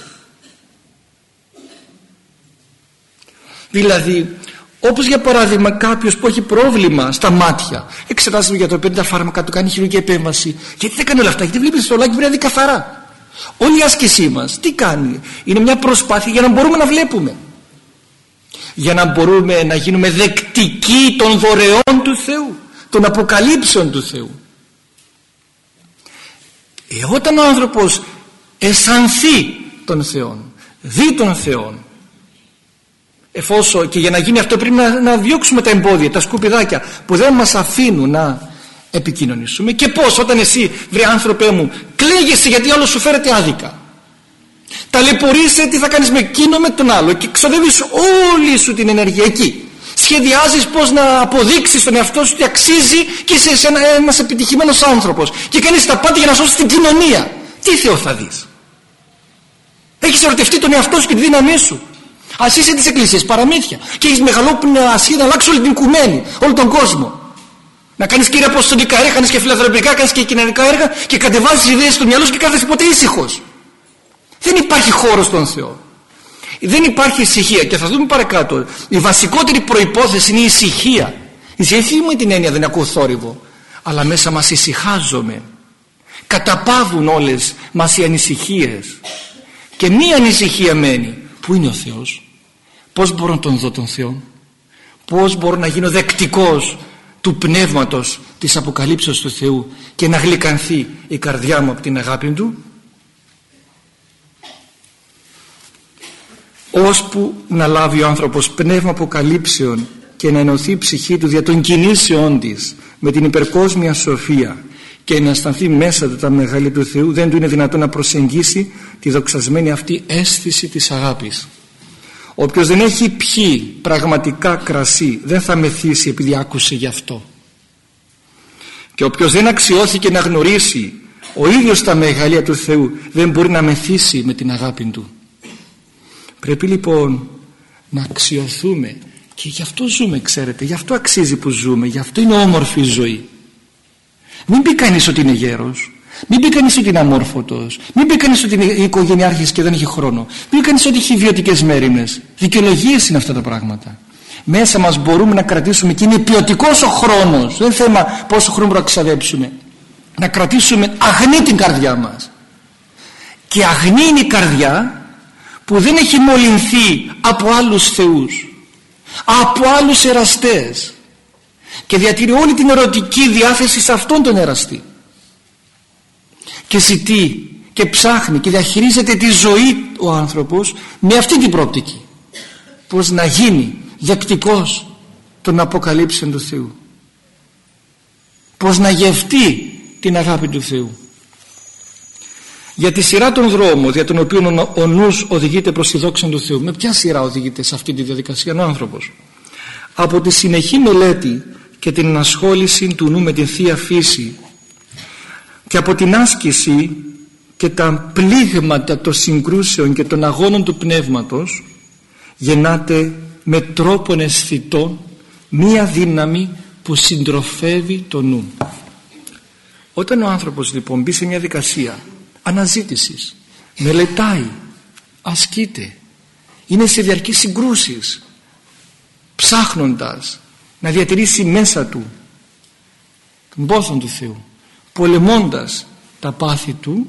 Δηλαδή όπως για παράδειγμα κάποιος που έχει πρόβλημα στα μάτια εξετάζει για το παίρνει τα φάρμακα του κάνει χειρουργική επέμβαση. Γιατί δεν κάνει όλα αυτά γιατί βλέπεις στο λάκι πρέπει να δει καθαρά. Όλη η άσκησή μας τι κάνει; Είναι μια προσπάθεια για να μπορούμε να βλέπουμε. Για να μπορούμε να γίνουμε δεκτικοί των δωρεών του Θεού των αποκαλύψεων του Θεού. Ε, όταν ο άνθρωπος αισθανθεί τον Θεό, δει τον Θεό, εφόσον και για να γίνει αυτό πρέπει να, να διώξουμε τα εμπόδια, τα σκουπιδάκια που δεν μας αφήνουν να επικοινωνήσουμε. Και πως όταν εσύ βρε άνθρωπέ μου κλαίγεσαι γιατί άλλο σου φέρεται άδικα. Ταλαιπωρείσαι τι θα κάνεις με εκείνο με τον άλλο και ξοδεύεις όλη σου την ενέργεια εκεί. Σχεδιάζεις πως να αποδείξεις τον εαυτό σου ότι αξίζει και είσαι ένα, ένας επιτυχημένος άνθρωπος. Και κάνεις τα πάντα για να σώσεις την κοινωνία. Τι Θεό θα δεις; Έχεις ερωτευτεί τον εαυτό σου και τη δύναμή σου ας είσαι της εκκλησίας παραμύθια και έχεις μεγαλόπνοια ασχή να αλλάξει όλη την κουμένη όλο τον κόσμο να κάνεις κύριε αποστολικά έργα, κάνεις και φιλανθρωπικά, κάνεις και κοινωνικά έργα και κατεβάζεις ιδέες στο μυαλό σου και κάθεσαι ποτέ ήσυχος. Δεν υπάρχει χώρος στον Θεό. Δεν υπάρχει ησυχία και θα δούμε παρακάτω. Η βασικότερη προϋπόθεση είναι η ησυχία. Η ησυχία με την έννοια δεν ακούω θόρυβο. Αλλά μέσα μας ησυχάζομαι. Καταπάβουν όλες μας οι ανησυχίες. Και μία ανησυχία μένει. Πού είναι ο Θεός; Πώς μπορώ να τον δω τον Θεό; Πώς μπορώ να γίνω δεκτικός του πνεύματος της αποκαλύψεως του Θεού και να γλυκανθεί η καρδιά μου από την αγάπη Του; Ώσπου να λάβει ο άνθρωπος πνεύμα αποκαλύψεων και να ενωθεί η ψυχή του δια των κινήσεών της με την υπερκόσμια σοφία και να αισθανθεί μέσα του τα μεγάλη του Θεού δεν του είναι δυνατόν να προσεγγίσει τη δοξασμένη αυτή αίσθηση της αγάπης Όποιος δεν έχει πιει πραγματικά κρασί δεν θα μεθύσει επειδή άκουσε γι' αυτό. Και όποιος δεν αξιώθηκε να γνωρίσει ο ίδιος τα μεγαλεία του Θεού δεν μπορεί να μεθύσει με την αγάπη Του. Πρέπει λοιπόν να αξιωθούμε και γι' αυτό ζούμε ξέρετε, γι' αυτό αξίζει που ζούμε, γι' αυτό είναι όμορφη η ζωή. Μην πει κανείς ότι είναι γέρος, μην πει κανείς ότι είναι αμόρφωτος. Μην πει κανείς ότι είναι οικογενειάρχης και δεν έχει χρόνο. Μην πει κανείς ότι έχει ιδιωτικές μέρημε. Δικαιολογίες είναι αυτά τα πράγματα. Μέσα μας μπορούμε να κρατήσουμε και είναι ποιοτικός ο χρόνος. Δεν είναι θέμα πόσο χρόνο μπορούμε να ξαδέψουμε. Να κρατήσουμε αγνή την καρδιά μας. Και αγνή είναι η καρδιά που δεν έχει μολυνθεί από άλλους θεούς από άλλους εραστές και διατηρεί όλη την ερωτική διάθεση σε αυτόν τον εραστή και ζητεί και ψάχνει και διαχειρίζεται τη ζωή ο άνθρωπος με αυτή την πρόπτικη πως να γίνει δεκτικός των αποκαλύψεων του Θεού. Πως να γευτεί την αγάπη του Θεού. Για τη σειρά των δρόμων για τον οποίο ο νους οδηγείται προς τη δόξα του Θεού με ποια σειρά οδηγείται σε αυτή τη διαδικασία ο άνθρωπος; Από τη συνεχή μελέτη και την ενασχόληση του νου με την Θεία Φύση και από την άσκηση και τα πλήγματα των συγκρούσεων και των αγώνων του πνεύματος γεννάται με τρόπο αισθητό μία δύναμη που συντροφεύει το νου. Όταν ο άνθρωπος λοιπόν μπει σε μια δικασία αναζήτησης, μελετάει, ασκείται, είναι σε διαρκή συγκρούσεις, ψάχνοντας να διατηρήσει μέσα του τον πόθον του Θεού πολεμώντας τα πάθη του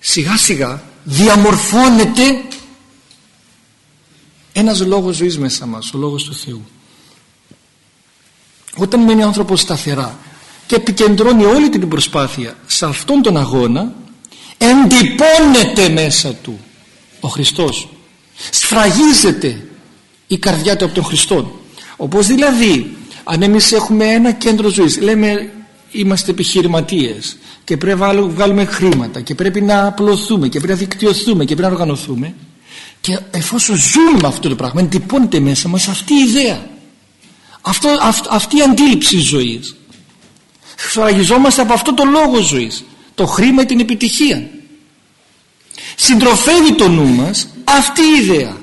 σιγά σιγά διαμορφώνεται ένας λόγος ζωής μέσα μας ο λόγος του Θεού. Όταν μένει ο άνθρωπος σταθερά και επικεντρώνει όλη την προσπάθεια σε αυτόν τον αγώνα εντυπώνεται μέσα του ο Χριστός. Σφραγίζεται η καρδιά του από τον Χριστό όπως δηλαδή αν εμείς έχουμε ένα κέντρο ζωής λέμε είμαστε επιχειρηματίες και πρέπει να βγάλουμε χρήματα και πρέπει να απλωθούμε και πρέπει να δικτυωθούμε και πρέπει να οργανωθούμε και εφόσον ζούμε με αυτό το πράγμα εντυπώνεται μέσα μας αυτή η ιδέα. Αυτό, αυτή η αντίληψη ζωής. Σφραγιζόμαστε από αυτό το λόγο ζωής. Το χρήμα ή την επιτυχία. Συντροφεύει το νου μας αυτή η ιδέα.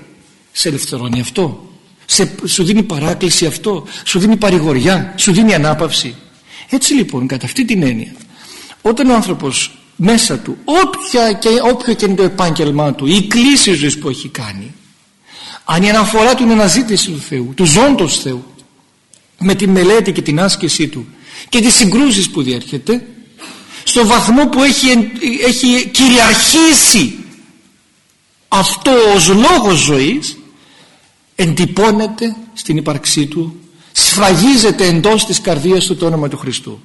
Σε ελευθερώνει αυτό. Σε, σου δίνει παράκληση αυτό. Σου δίνει παρηγοριά. Σου δίνει ανάπαυση έτσι λοιπόν κατά αυτή την έννοια όταν ο άνθρωπος μέσα του όποια και, όποιο και είναι το επάγγελμά του η κλίση ζωής που έχει κάνει αν η αναφορά του είναι αναζήτηση του Θεού του ζώντος Θεού με τη μελέτη και την άσκησή του και τις συγκρούσεις που διέρχεται στο βαθμό που έχει, έχει κυριαρχήσει αυτό ως λόγος ζωής εντυπώνεται στην ύπαρξή του σφραγίζεται εντός της καρδίας του το όνομα του Χριστού.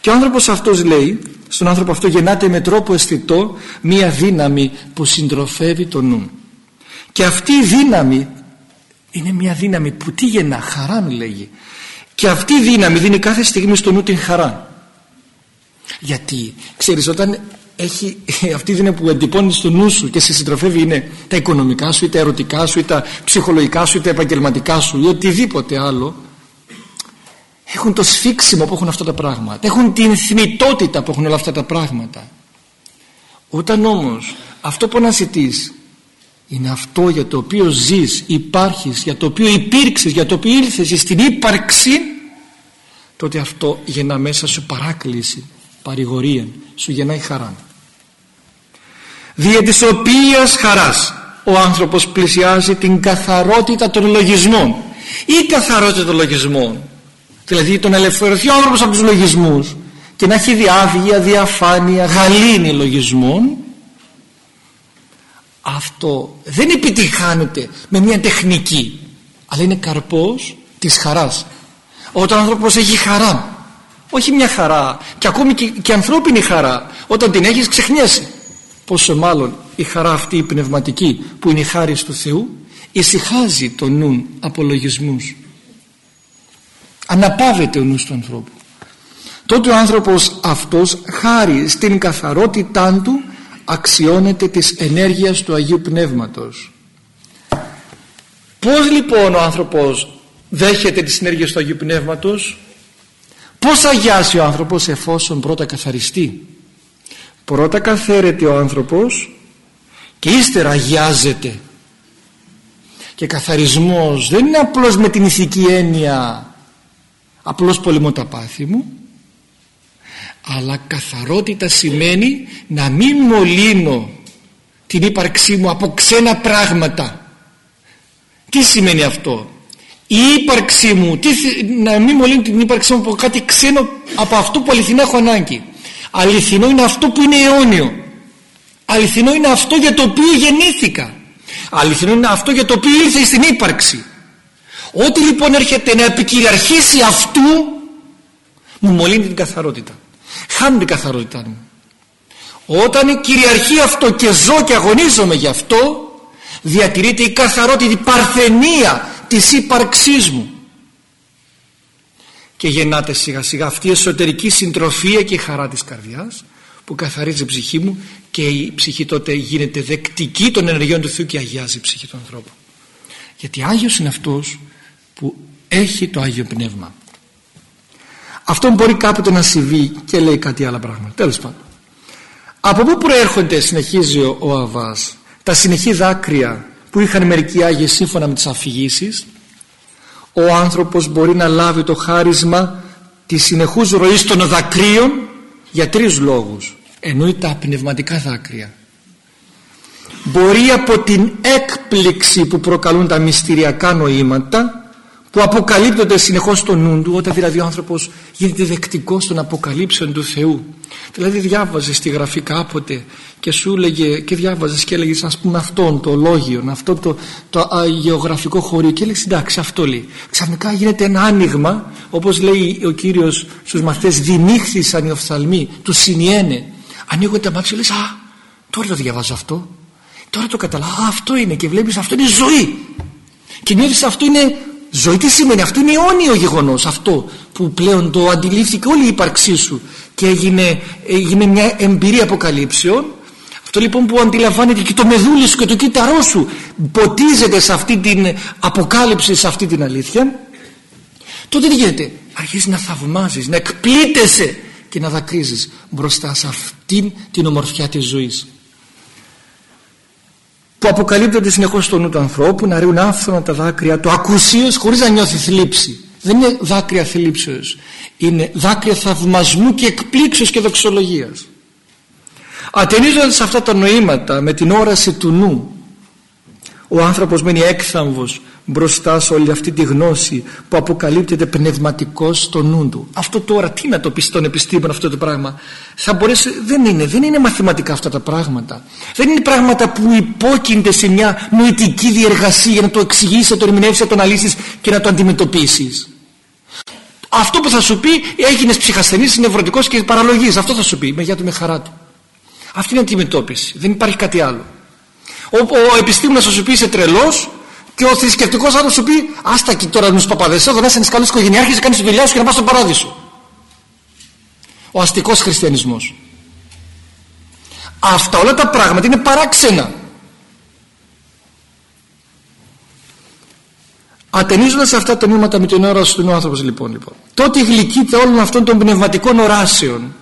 Και ο άνθρωπος αυτός λέει στον άνθρωπο αυτό γεννάται με τρόπο αισθητό μία δύναμη που συντροφεύει το νου. Και αυτή η δύναμη είναι μία δύναμη που τι γεννά χαρά λέγει. Και αυτή η δύναμη δίνει κάθε στιγμή στο νου την χαρά. Γιατί ξέρεις όταν έχει *laughs* αυτή η δύναμη που εντυπώνεις στο νου σου και σε συντροφεύει είναι τα οικονομικά σου ή τα ερωτικά σου ή τα ψυχολογικά σου ή τα επαγγελματικά σου ή οτιδήποτε άλλο έχουν το σφίξιμο που έχουν αυτά τα πράγματα. Έχουν την θνητότητα που έχουν όλα αυτά τα πράγματα. Όταν όμως αυτό που αναζητείς είναι αυτό για το οποίο ζεις, υπάρχεις, για το οποίο υπήρξες, για το οποίο ήλθες στην ύπαρξη τότε αυτό γεννά μέσα σου παράκληση, παρηγορία, σου γεννάει χαρά. Δια της οποίας χαράς ο άνθρωπος πλησιάζει την καθαρότητα των λογισμών. Ή καθαρότητα των λογισμών δηλαδή το να ελευθερωθεί ο άνθρωπος από τους λογισμούς και να έχει διάβγεια, διαφάνεια, γαλήνη λογισμών αυτό δεν επιτυχάνεται με μια τεχνική αλλά είναι καρπός της χαράς. Όταν ο άνθρωπος έχει χαρά όχι μια χαρά και ακόμη και, και ανθρώπινη χαρά όταν την έχεις ξεχνιέσαι. Πόσο μάλλον η χαρά αυτή η πνευματική που είναι η χάρη του Θεού ησυχάζει τον νουν από λογισμούς αναπαύεται ο νους του ανθρώπου. Τότε ο άνθρωπος αυτός χάρη στην καθαρότητά του αξιώνεται της ενέργειας του Αγίου Πνεύματος. Πως λοιπόν ο άνθρωπος δέχεται τις ενέργειες του Αγίου Πνεύματος; Πως αγιάσει ο άνθρωπος εφόσον πρώτα καθαριστεί; Πρώτα καθαίρεται ο άνθρωπος και ύστερα αγιάζεται. Και καθαρισμός δεν είναι απλώς με την ηθική έννοια απλώς πολεμώ τα πάθη μου. Αλλά καθαρότητα σημαίνει να μην μολύνω την ύπαρξή μου από ξένα πράγματα. Τι σημαίνει αυτό; Η ύπαρξή μου τι, να μην μολύνω την ύπαρξή μου από κάτι ξένο από αυτό που αληθινά έχω ανάγκη. Αληθινό είναι αυτό που είναι αιώνιο. Αληθινό είναι αυτό για το οποίο γεννήθηκα. Αληθινό είναι αυτό για το οποίο ήρθε στην ύπαρξη Ό,τι λοιπόν έρχεται να επικυριαρχήσει αυτού μου μολύνει την καθαρότητα. Χάνει την καθαρότητά μου. Όταν κυριαρχεί αυτό και ζω και αγωνίζομαι γι' αυτό διατηρείται η καθαρότητα, η παρθενία της ύπαρξής μου. Και γεννάται σιγά σιγά αυτή η εσωτερική συντροφία και η χαρά της καρδιάς που καθαρίζει η ψυχή μου και η ψυχή τότε γίνεται δεκτική των ενεργειών του Θεού και αγιάζει η ψυχή του ανθρώπου. Γιατί Άγιος είναι αυτός που έχει το Άγιο Πνεύμα. Αυτό μπορεί κάποτε να συμβεί και λέει κάτι άλλα πράγματα. Τέλος πάντων. Από πού προέρχονται συνεχίζει ο, ο Αβάς τα συνεχή δάκρυα που είχαν μερικοί Άγιοι σύμφωνα με τις αφηγήσεις; Ο άνθρωπος μπορεί να λάβει το χάρισμα της συνεχούς ροής των δακρύων για τρεις λόγους. Εννοεί τα πνευματικά δάκρυα. Μπορεί από την έκπληξη που προκαλούν τα μυστηριακά νοήματα που αποκαλύπτονται συνεχώς στο νου του όταν δηλαδή ο άνθρωπος γίνεται δεκτικός των αποκαλύψεων του Θεού. Δηλαδή διάβαζες στη γραφή κάποτε και σου έλεγε και διάβαζες και έλεγες ας πούμε αυτόν το λόγιο αυτό το, το γεωγραφικό χωρίο και έλεγες εντάξει αυτό λέει ξαφνικά γίνεται ένα άνοιγμα όπως λέει ο Κύριος στους μαθητές δημίχθησαν οι οφθαλμοί τους συνιένε ανοίγουν τα μάτια και λες α τώρα το διαβάζω αυτό τώρα το καταλάβω αυτό είναι και βλέπεις αυτό είναι ζωή. Και νιώθεις αυτό είναι Ζωή τι σημαίνει, αυτό; Είναι αιώνιο γεγονός αυτό που πλέον το αντιλήφθηκε όλη η ύπαρξή σου και έγινε, έγινε μια εμπειρία αποκαλύψεων. Αυτό λοιπόν που αντιλαμβάνεται και το μεδούλι σου και το κύτταρό σου ποτίζεται σε αυτή την αποκάλυψη, σε αυτή την αλήθεια τότε τι γίνεται, αρχίζεις να θαυμάζεις, να εκπλήτεσαι και να δακρύζεις μπροστά σε αυτήν την ομορφιά της ζωής που αποκαλύπτονται συνεχώς στο νου του ανθρώπου να ρέουν άφθονα τα δάκρυα του ακουσίως χωρίς να νιώθει θλίψη. Δεν είναι δάκρυα θλίψεως. Είναι δάκρυα θαυμασμού και εκπλήξεως και δοξολογίας. Ατενίζοντας αυτά τα νοήματα με την όραση του νου ο άνθρωπος μένει έκθαμβος μπροστά σε όλη αυτή τη γνώση που αποκαλύπτεται πνευματικός στο νου του. Αυτό τώρα τι να το πεις στον επιστήμον αυτό το πράγμα; Θα μπορέσει, δεν είναι, δεν είναι μαθηματικά αυτά τα πράγματα. Δεν είναι πράγματα που υπόκεινται σε μια νοητική διεργασία για να το εξηγήσεις, να το ερμηνεύσεις, να το αναλύσεις και να το αντιμετωπίσεις. αυτό που θα σου πει έγινες ψυχασθενής, νευρωτικός και παραλογής. Αυτό θα σου πει με για του με χαρά του. Αυτή είναι η αντιμετώπιση. Δεν υπάρχει κάτι άλλο. Ο, ο επιστήμονας θα σου πει είσαι τρελός και ο θρησκευτικός άνθρωπος σου πει άστα και τώρα του παπαδέ εδώ να είσαι ένας καλός οικογενειάρχης να κάνεις τη δουλειά σου και να πας στον παράδεισο ο αστικός χριστιανισμός. Αυτά όλα τα πράγματα είναι παράξενα. Ατενίζοντας αυτά τα νήματα με την ώρα του άνθρωπος λοιπόν, λοιπόν. Τότε γλυκείται όλων αυτών των πνευματικών οράσεων.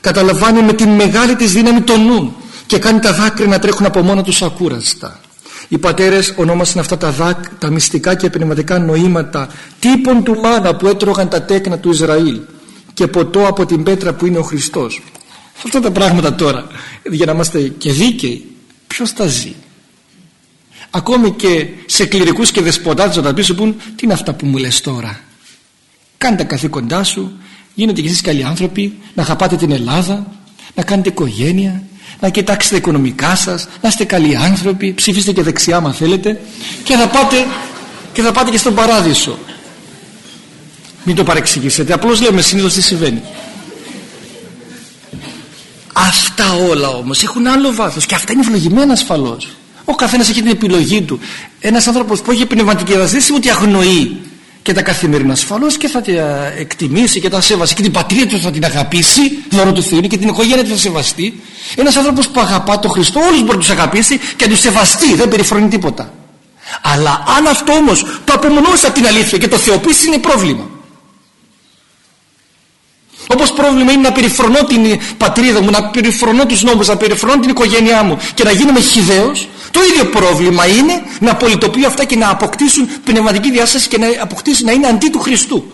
Καταλαμβάνει με τη μεγάλη της δύναμη τον νου και κάνει τα δάκρυα να τρέχουν από μόνα τους ακούραστα οι πατέρες ονόμασαν αυτά τα, δάκ, τα μυστικά και πνευματικά νοήματα τύπων του μάνα που έτρωγαν τα τέκνα του Ισραήλ και ποτό από την πέτρα που είναι ο Χριστός. Αυτά τα πράγματα τώρα για να είμαστε και δίκαιοι ποιος τα ζει; Ακόμη και σε κληρικούς και δεσποτάτες όταν πεις σου πούν τι είναι αυτά που μου λες τώρα; Κάνε τα καθήκοντά σου γίνετε κι εσείς καλοί άνθρωποι να αγαπάτε την Ελλάδα να κάνετε οικογένεια να κοιτάξετε οικονομικά σας να είστε καλοί άνθρωποι ψηφίστε και δεξιά αν θέλετε και θα πάτε και θα πάτε και στον παράδεισο. Μην το παρεξηγήσετε απλώς λέμε συνήθως τι συμβαίνει. Αυτά όλα όμως έχουν άλλο βάθος και αυτά είναι ευλογημένα ασφαλώς. Ο καθένας έχει την επιλογή του. Ένας άνθρωπος που έχει πνευματική δεν ότι αγνοεί και τα καθημερινά ασφαλώς και θα την εκτιμήσει και θα σεβαστεί και την πατρίδα του θα την αγαπήσει δώρο του Θεού και την οικογένεια του θα σεβαστεί. Ένας άνθρωπος που αγαπά τον Χριστό όλους μπορεί να τους αγαπήσει και να τους σεβαστεί δεν περιφρονεί τίποτα. Αλλά αν αυτό όμως το απομονώσει από την αλήθεια και το θεοποιήσει είναι πρόβλημα όπως πρόβλημα είναι να περιφρονώ την πατρίδα μου, να περιφρονώ τους νόμους, να περιφρονώ την οικογένειά μου και να γίνομαι χιδαίος, το ίδιο πρόβλημα είναι να πολιτοποιεί αυτά και να αποκτήσουν πνευματική διάσταση και να αποκτήσουν να είναι αντί του Χριστού.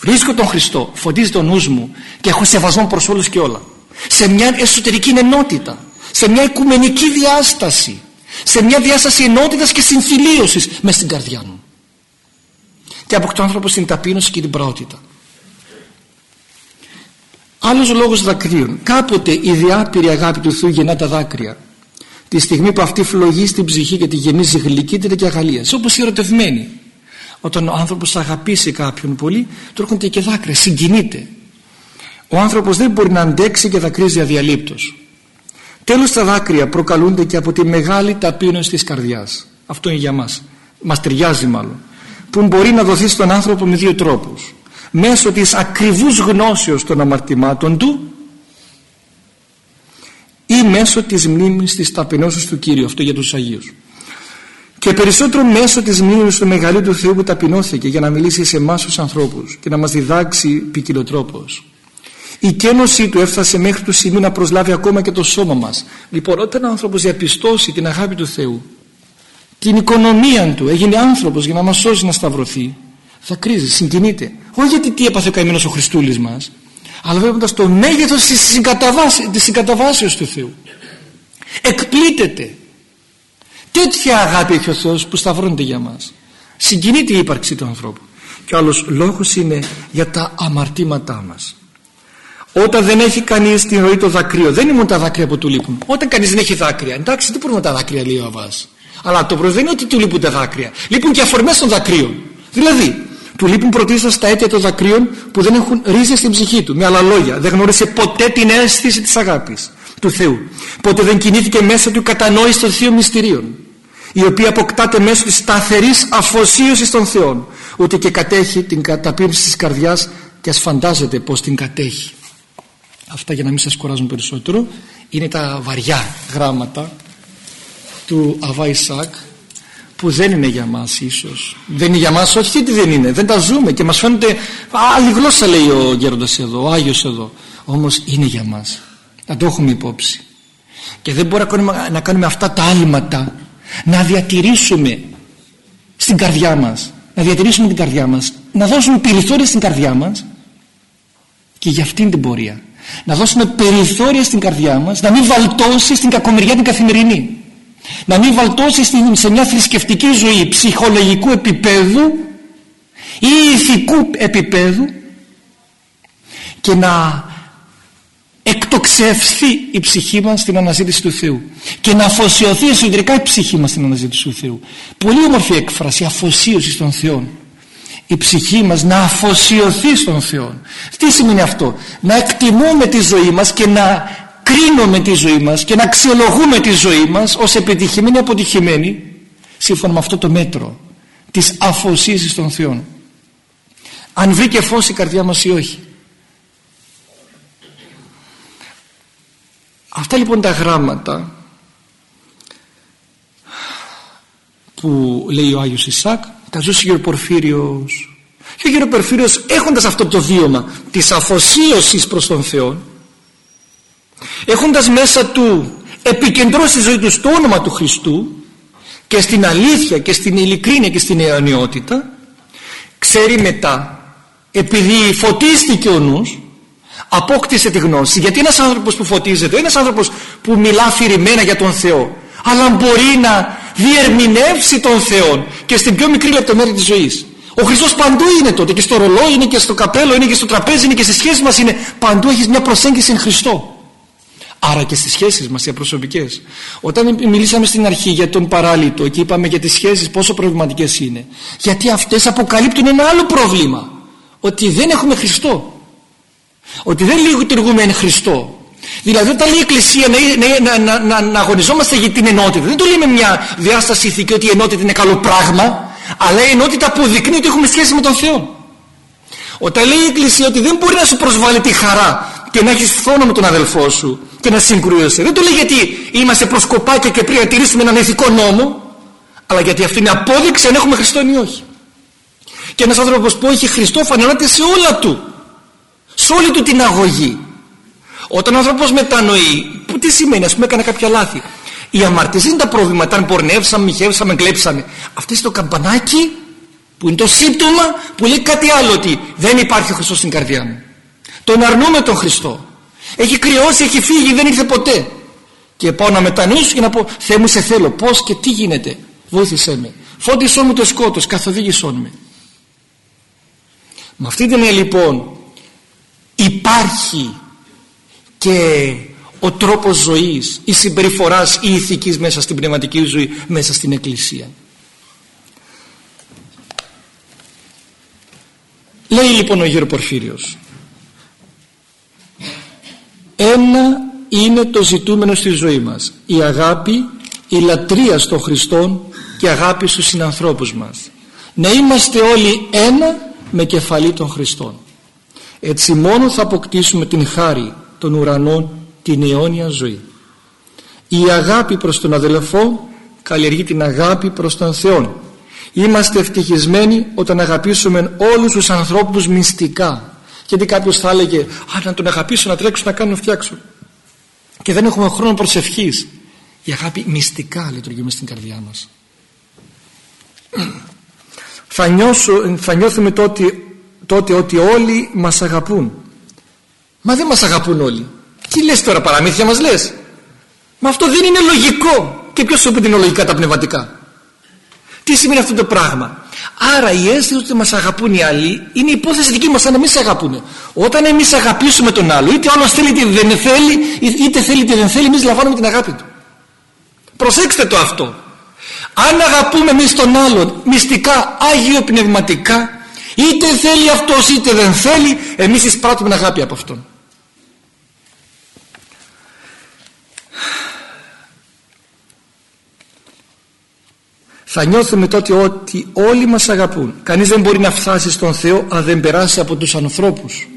Βρίσκω τον Χριστό, φωτίζει τον νους μου και έχω σεβασμό προς όλους και όλα. Σε μια εσωτερική ενότητα, σε μια οικουμενική διάσταση, σε μια διάσταση ενότητας και συμφιλίωσης μέσα στην καρδιά μου. Και αποκτώ άνθρωπο στην ταπείνωση και την πραότητα. Άλλος λόγος δακρύων. Κάποτε η διάπηρη αγάπη του Θεού γεννά τα δάκρυα. Τη στιγμή που αυτή φλογεί στην ψυχή και τη γεμίζει γλυκύτητα και αγαλίας. Όπως οι ερωτευμένοι. Όταν ο άνθρωπος αγαπήσει κάποιον πολύ, του έρχονται και δάκρυα, συγκινείται. Ο άνθρωπος δεν μπορεί να αντέξει και δακρύζει αδιαλείπτως. Τέλος τα δάκρυα προκαλούνται και από τη μεγάλη ταπείνωση της καρδιάς. Αυτό είναι για μας. Μας ταιριάζει μάλλον. Που μπορεί να δοθεί στον άνθρωπο με δύο τρόπους μέσω της ακριβούς γνώσεως των αμαρτημάτων του ή μέσω της μνήμης της ταπεινώσεως του Κύριου. Αυτό για τους Αγίους. Και περισσότερο μέσω της μνήμης του μεγαλείου του Θεού που ταπεινώθηκε για να μιλήσει σε εμάς τους ανθρώπους και να μας διδάξει ποικιλοτρόπως. Η κένωσή του έφτασε μέχρι το σημείο να προσλάβει ακόμα και το σώμα μας. Λοιπόν όταν ο άνθρωπος διαπιστώσει την αγάπη του Θεού την οικονομία του έγινε άνθρωπος για να μας σώσει να σταυρωθεί θα κρίζει, συγκινείται. Όχι γιατί τι έπαθε ο καημένος ο Χριστούλης μας, αλλά βλέποντας το μέγεθος της, της συγκαταβάσεως του Θεού. Εκπλήτεται. Τέτοια αγάπη έχει ο Θεός που σταυρώνεται για μας. Συγκινείται η ύπαρξη του ανθρώπου. Και ο άλλος λόγος είναι για τα αμαρτήματά μας. Όταν δεν έχει κανείς την ροή το δακρύο, δεν είναι μόνο τα δάκρυα που του λείπουν. Όταν κανείς δεν έχει δάκρυα, εντάξει, τι με τα δάκρυα λέει ο Αβάς. Αλλά το πρώτο δεν είναι ότι του λείπουν τα δάκρυα. Λείπουν και αφορμές των δακρύων. Δηλαδή, του λείπουν πρωτίστως τα αίτια των δακρύων που δεν έχουν ρίζες στην ψυχή του. Με άλλα λόγια, δεν γνώρισε ποτέ την αίσθηση της αγάπης του Θεού. Ποτέ δεν κινήθηκε μέσα του κατανόηση των θείων μυστηρίων η οποία αποκτάται μέσω της σταθερής αφοσίωσης των Θεών ούτε και κατέχει την καταπίεση της καρδιάς και ας φαντάζεται πως την κατέχει αυτά για να μην σας κουράζουν περισσότερο είναι τα βαριά γράμματα του Αβά Ισάκ που δεν είναι για μας ίσως. Δεν είναι για μας όχι τι δεν είναι. Δεν τα ζούμε και μας φαίνεται άλλη γλώσσα λέει ο γέροντας εδώ ο Άγιος εδώ. Όμως είναι για μας. Να το έχουμε υπόψη. Και δεν μπορούμε να κάνουμε αυτά τα άλματα να διατηρήσουμε στην καρδιά μας να διατηρήσουμε την καρδιά μας να δώσουμε περιθώρια στην καρδιά μας. Και για αυτήν την πορεία. Να δώσουμε περιθώρια στην καρδιά μας να μην βαλτώσει στην κακομεριά την καθημερινή να μην βαλτώσεις σε μια θρησκευτική ζωή ψυχολογικού επίπεδου ή ηθικού επίπεδου και να εκτοξευθεί η ψυχή μας στην αναζήτηση του Θεού και να αφοσιωθεί εσωτερικά η ψυχή μας στην αναζήτηση του Θεού. Πολύ όμορφη έκφραση αφοσίωση των Θεών η ψυχή μας να αφοσιωθεί στον Θεό τι σημαίνει αυτό; Να εκτιμούμε τη ζωή μας και να κρίνουμε τη ζωή μας και να αξιολογούμε τη ζωή μας ως επιτυχημένη αποτυχημένη σύμφωνα με αυτό το μέτρο της αφοσίωσης των Θεών. Αν βρήκε φως η καρδιά μας ή όχι. Αυτά λοιπόν τα γράμματα που λέει ο Άγιος Ισάκ τα ζούσε ο Πορφύριος. Και ο Πορφύριος έχοντας αυτό το βίωμα της αφοσίωσης προς τον Θεό έχοντας μέσα του επικεντρώσει τη ζωή τους στο όνομα του Χριστού και στην αλήθεια και στην ειλικρίνεια και στην αιωνιότητα ξέρει μετά επειδή φωτίστηκε ο νους απόκτησε τη γνώση. Γιατί ένας άνθρωπος που φωτίζεται ένας άνθρωπος που μιλά αφηρημένα για τον Θεό αλλά μπορεί να διερμηνεύσει τον Θεό και στην πιο μικρή λεπτομέρεια της ζωής. Ο Χριστός παντού είναι τότε και στο ρολόι είναι και στο καπέλο είναι και στο τραπέζι είναι και στις σχέσεις μας είναι παντού έχεις μια προσέγγιση εν Χριστώ άρα και στις σχέσεις μας οι προσωπικές όταν μιλήσαμε στην αρχή για τον παράλυτο και είπαμε για τις σχέσεις πόσο προβληματικές είναι γιατί αυτές αποκαλύπτουν ένα άλλο πρόβλημα. Ότι δεν έχουμε Χριστό. Ότι δεν λειτουργούμε εν Χριστό. Δηλαδή όταν λέει η Εκκλησία να, να, να, να, αγωνιζόμαστε για την ενότητα δεν το λέει με μια διάσταση ηθική ότι η ενότητα είναι καλό πράγμα αλλά η ενότητα αποδεικνύει ότι έχουμε σχέση με τον Θεό. Όταν λέει η Εκκλησία ότι δεν μπορεί να σου προσβάλλει τη χαρά και να έχεις φθόνο με τον αδελφό σου και να συγκρούεσαι. Δεν το λέει γιατί είμαστε προσκοπάκια και πρέπει να τηρήσουμε έναν ηθικό νόμο, αλλά γιατί αυτή είναι απόδειξη αν έχουμε Χριστό ή όχι. Και ένας άνθρωπος που έχει Χριστό φανερώνεται σε όλα του, σε όλη του την αγωγή. Όταν ο άνθρωπος μετανοεί, που τι σημαίνει, ας πούμε έκανε κάποια λάθη. Οι αμαρτίες δεν είναι τα προβλήματα, αν πορνεύσαμε, μοιχεύσαμε, κλέψαμε. Αυτό είναι το καμπανάκι που είναι το σύμπτωμα που λέει κάτι άλλο ότι δεν υπάρχει ο Χριστός στην καρδιά μου. Τον αρνούμε τον Χριστό. Έχει κρυώσει, έχει φύγει, δεν ήρθε ποτέ. Και πάω να μετανοήσω και να πω Θεέ μου σε θέλω, πώς και τι γίνεται. Βοήθησέ με. Φώτισόν μου το σκότος, καθοδήγησόν με. Με αυτή την έννοια λοιπόν υπάρχει και ο τρόπος ζωής, η συμπεριφοράς, η ηθικής μέσα στην πνευματική ζωή, μέσα στην Εκκλησία. Λέει λοιπόν ο Γέρο Πορφύριος ένα είναι το ζητούμενο στη ζωή μας. Η αγάπη, η λατρεία στον Χριστό και η αγάπη στους συνανθρώπους μας. Να είμαστε όλοι ένα με κεφαλή των Χριστών. Έτσι μόνο θα αποκτήσουμε την χάρη των ουρανών την αιώνια ζωή. Η αγάπη προς τον αδελφό καλλιεργεί την αγάπη προς τον Θεό είμαστε ευτυχισμένοι όταν αγαπήσουμε όλους τους ανθρώπους μυστικά γιατί κάποιος θα έλεγε Α, να τον αγαπήσω, να τρέξω, να κάνω, να φτιάξω. Και δεν έχουμε χρόνο προσευχής. Η αγάπη μυστικά λειτουργεί μέσα στην καρδιά μας. Θα, θα νιώθουμε τότε, τότε ότι όλοι μας αγαπούν. Μα δεν μας αγαπούν όλοι. Τι λες τώρα παραμύθια μας λες; Μα αυτό δεν είναι λογικό. Και ποιος σου πει είναι λογικά τα πνευματικά; Τι σημαίνει αυτό το πράγμα; Άρα η αίσθηση ότι μας αγαπούν οι άλλοι είναι υπόθεση δική μας αν εμείς αγαπούν. Όταν εμείς αγαπήσουμε τον άλλο είτε όλος θέλει είτε δεν θέλει είτε θέλει είτε δεν θέλει εμείς λαμβάνουμε την αγάπη του. Προσέξτε το αυτό. Αν αγαπούμε εμείς τον άλλον μυστικά, άγιο πνευματικά είτε θέλει αυτός είτε δεν θέλει εμείς εισπράττουμε αγάπη από αυτόν. Θα νιώθουμε τότε ότι όλοι μας αγαπούν. Κανείς δεν μπορεί να φτάσει στον Θεό αν δεν περάσει από τους ανθρώπους.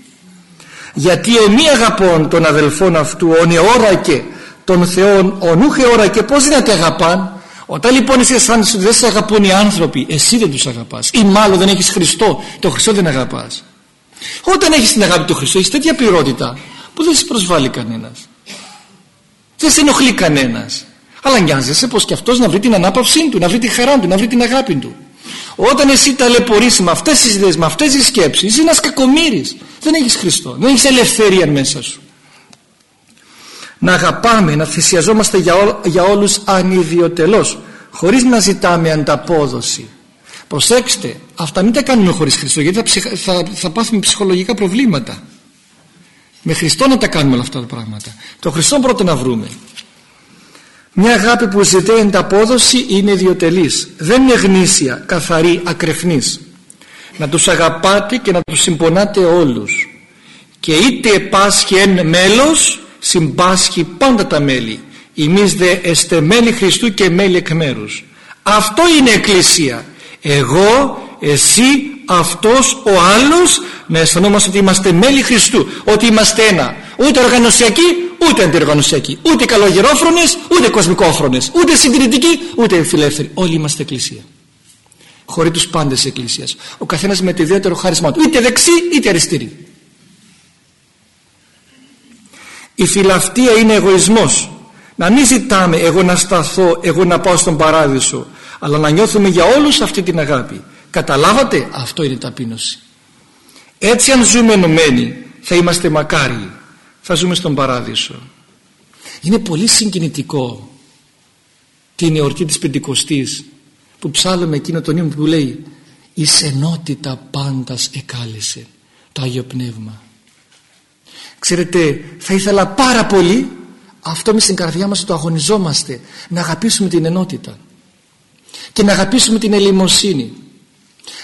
Γιατί εμείς αγαπών των αδελφών αυτού ον και των Θεών ον και πως δεν te αγαπάν; Όταν λοιπόν εσύ αισθάνεσαι ότι δεν σε αγαπούν οι άνθρωποι εσύ δεν τους αγαπάς. Ή μάλλον δεν έχεις Χριστό το Χριστό δεν αγαπάς. Όταν έχεις την αγάπη του Χριστού έχεις τέτοια πληρότητα που δεν σε προσβάλλει κανένας. Δεν σε ενοχλεί κανένας αλλά νοιάζεσαι πως και αυτός να βρει την ανάπαυσή του, να βρει τη χαρά του, να βρει την αγάπη του. Όταν εσύ ταλαιπωρείς με αυτές τις ιδέες, με αυτές τις σκέψεις, είσαι ένας κακομύρης. Δεν έχεις Χριστό, δεν έχεις ελευθερία μέσα σου. Να αγαπάμε, να θυσιαζόμαστε για, ό, για όλους ανιδιοτελώς, χωρίς να ζητάμε ανταπόδοση. Προσέξτε, αυτά μην τα κάνουμε χωρίς Χριστό, γιατί θα, θα, θα πάθουμε ψυχολογικά προβλήματα. Με Χριστό να τα κάνουμε όλα αυτά τα πράγματα. Το Χριστό πρώτα να βρούμε. Μια αγάπη που ζητάει ανταπόδοση είναι ιδιωτελής. Δεν είναι γνήσια, καθαρή, ακρεφνής. να τους αγαπάτε και να τους συμπονάτε όλους. Και είτε πάσχει εν μέλος συμπάσχει πάντα τα μέλη. Εμείς δε εστε μέλη Χριστού και μέλη εκ μέρους. Αυτό είναι εκκλησία. Εγώ, εσύ, αυτός, ο άλλος να αισθανόμαστε ότι είμαστε μέλη Χριστού ότι είμαστε ένα ούτε οργανωσιακοί ούτε αντιοργανωσιακοί ούτε καλογερόφρονες ούτε κοσμικόφρονες. Ούτε συντηρητικοί ούτε φιλεύθεροι όλοι είμαστε εκκλησία. Χωρί τους πάντες της εκκλησίας. Ο καθένας με το ιδιαίτερο χάρισμά του. Είτε δεξί είτε αριστερή. Η φιλαυτία είναι εγωισμός. Να μην ζητάμε εγώ να σταθώ εγώ να πάω στον παράδεισο αλλά να νιώθουμε για όλους αυτή την αγάπη. Καταλάβατε; Αυτό είναι ταπείνωση. Έτσι αν ζούμε ενωμένοι θα είμαστε μακάριοι θα ζούμε στον παράδεισο. Είναι πολύ συγκινητικό την εορτή της Πεντηκοστής που ψάλουμε εκείνο τον ύμνο που λέει η ενότητα πάντας εκάλεσε το Άγιο Πνεύμα ξέρετε θα ήθελα πάρα πολύ αυτό με στην καρδιά μας το αγωνιζόμαστε να αγαπήσουμε την ενότητα και να αγαπήσουμε την ελεημοσύνη.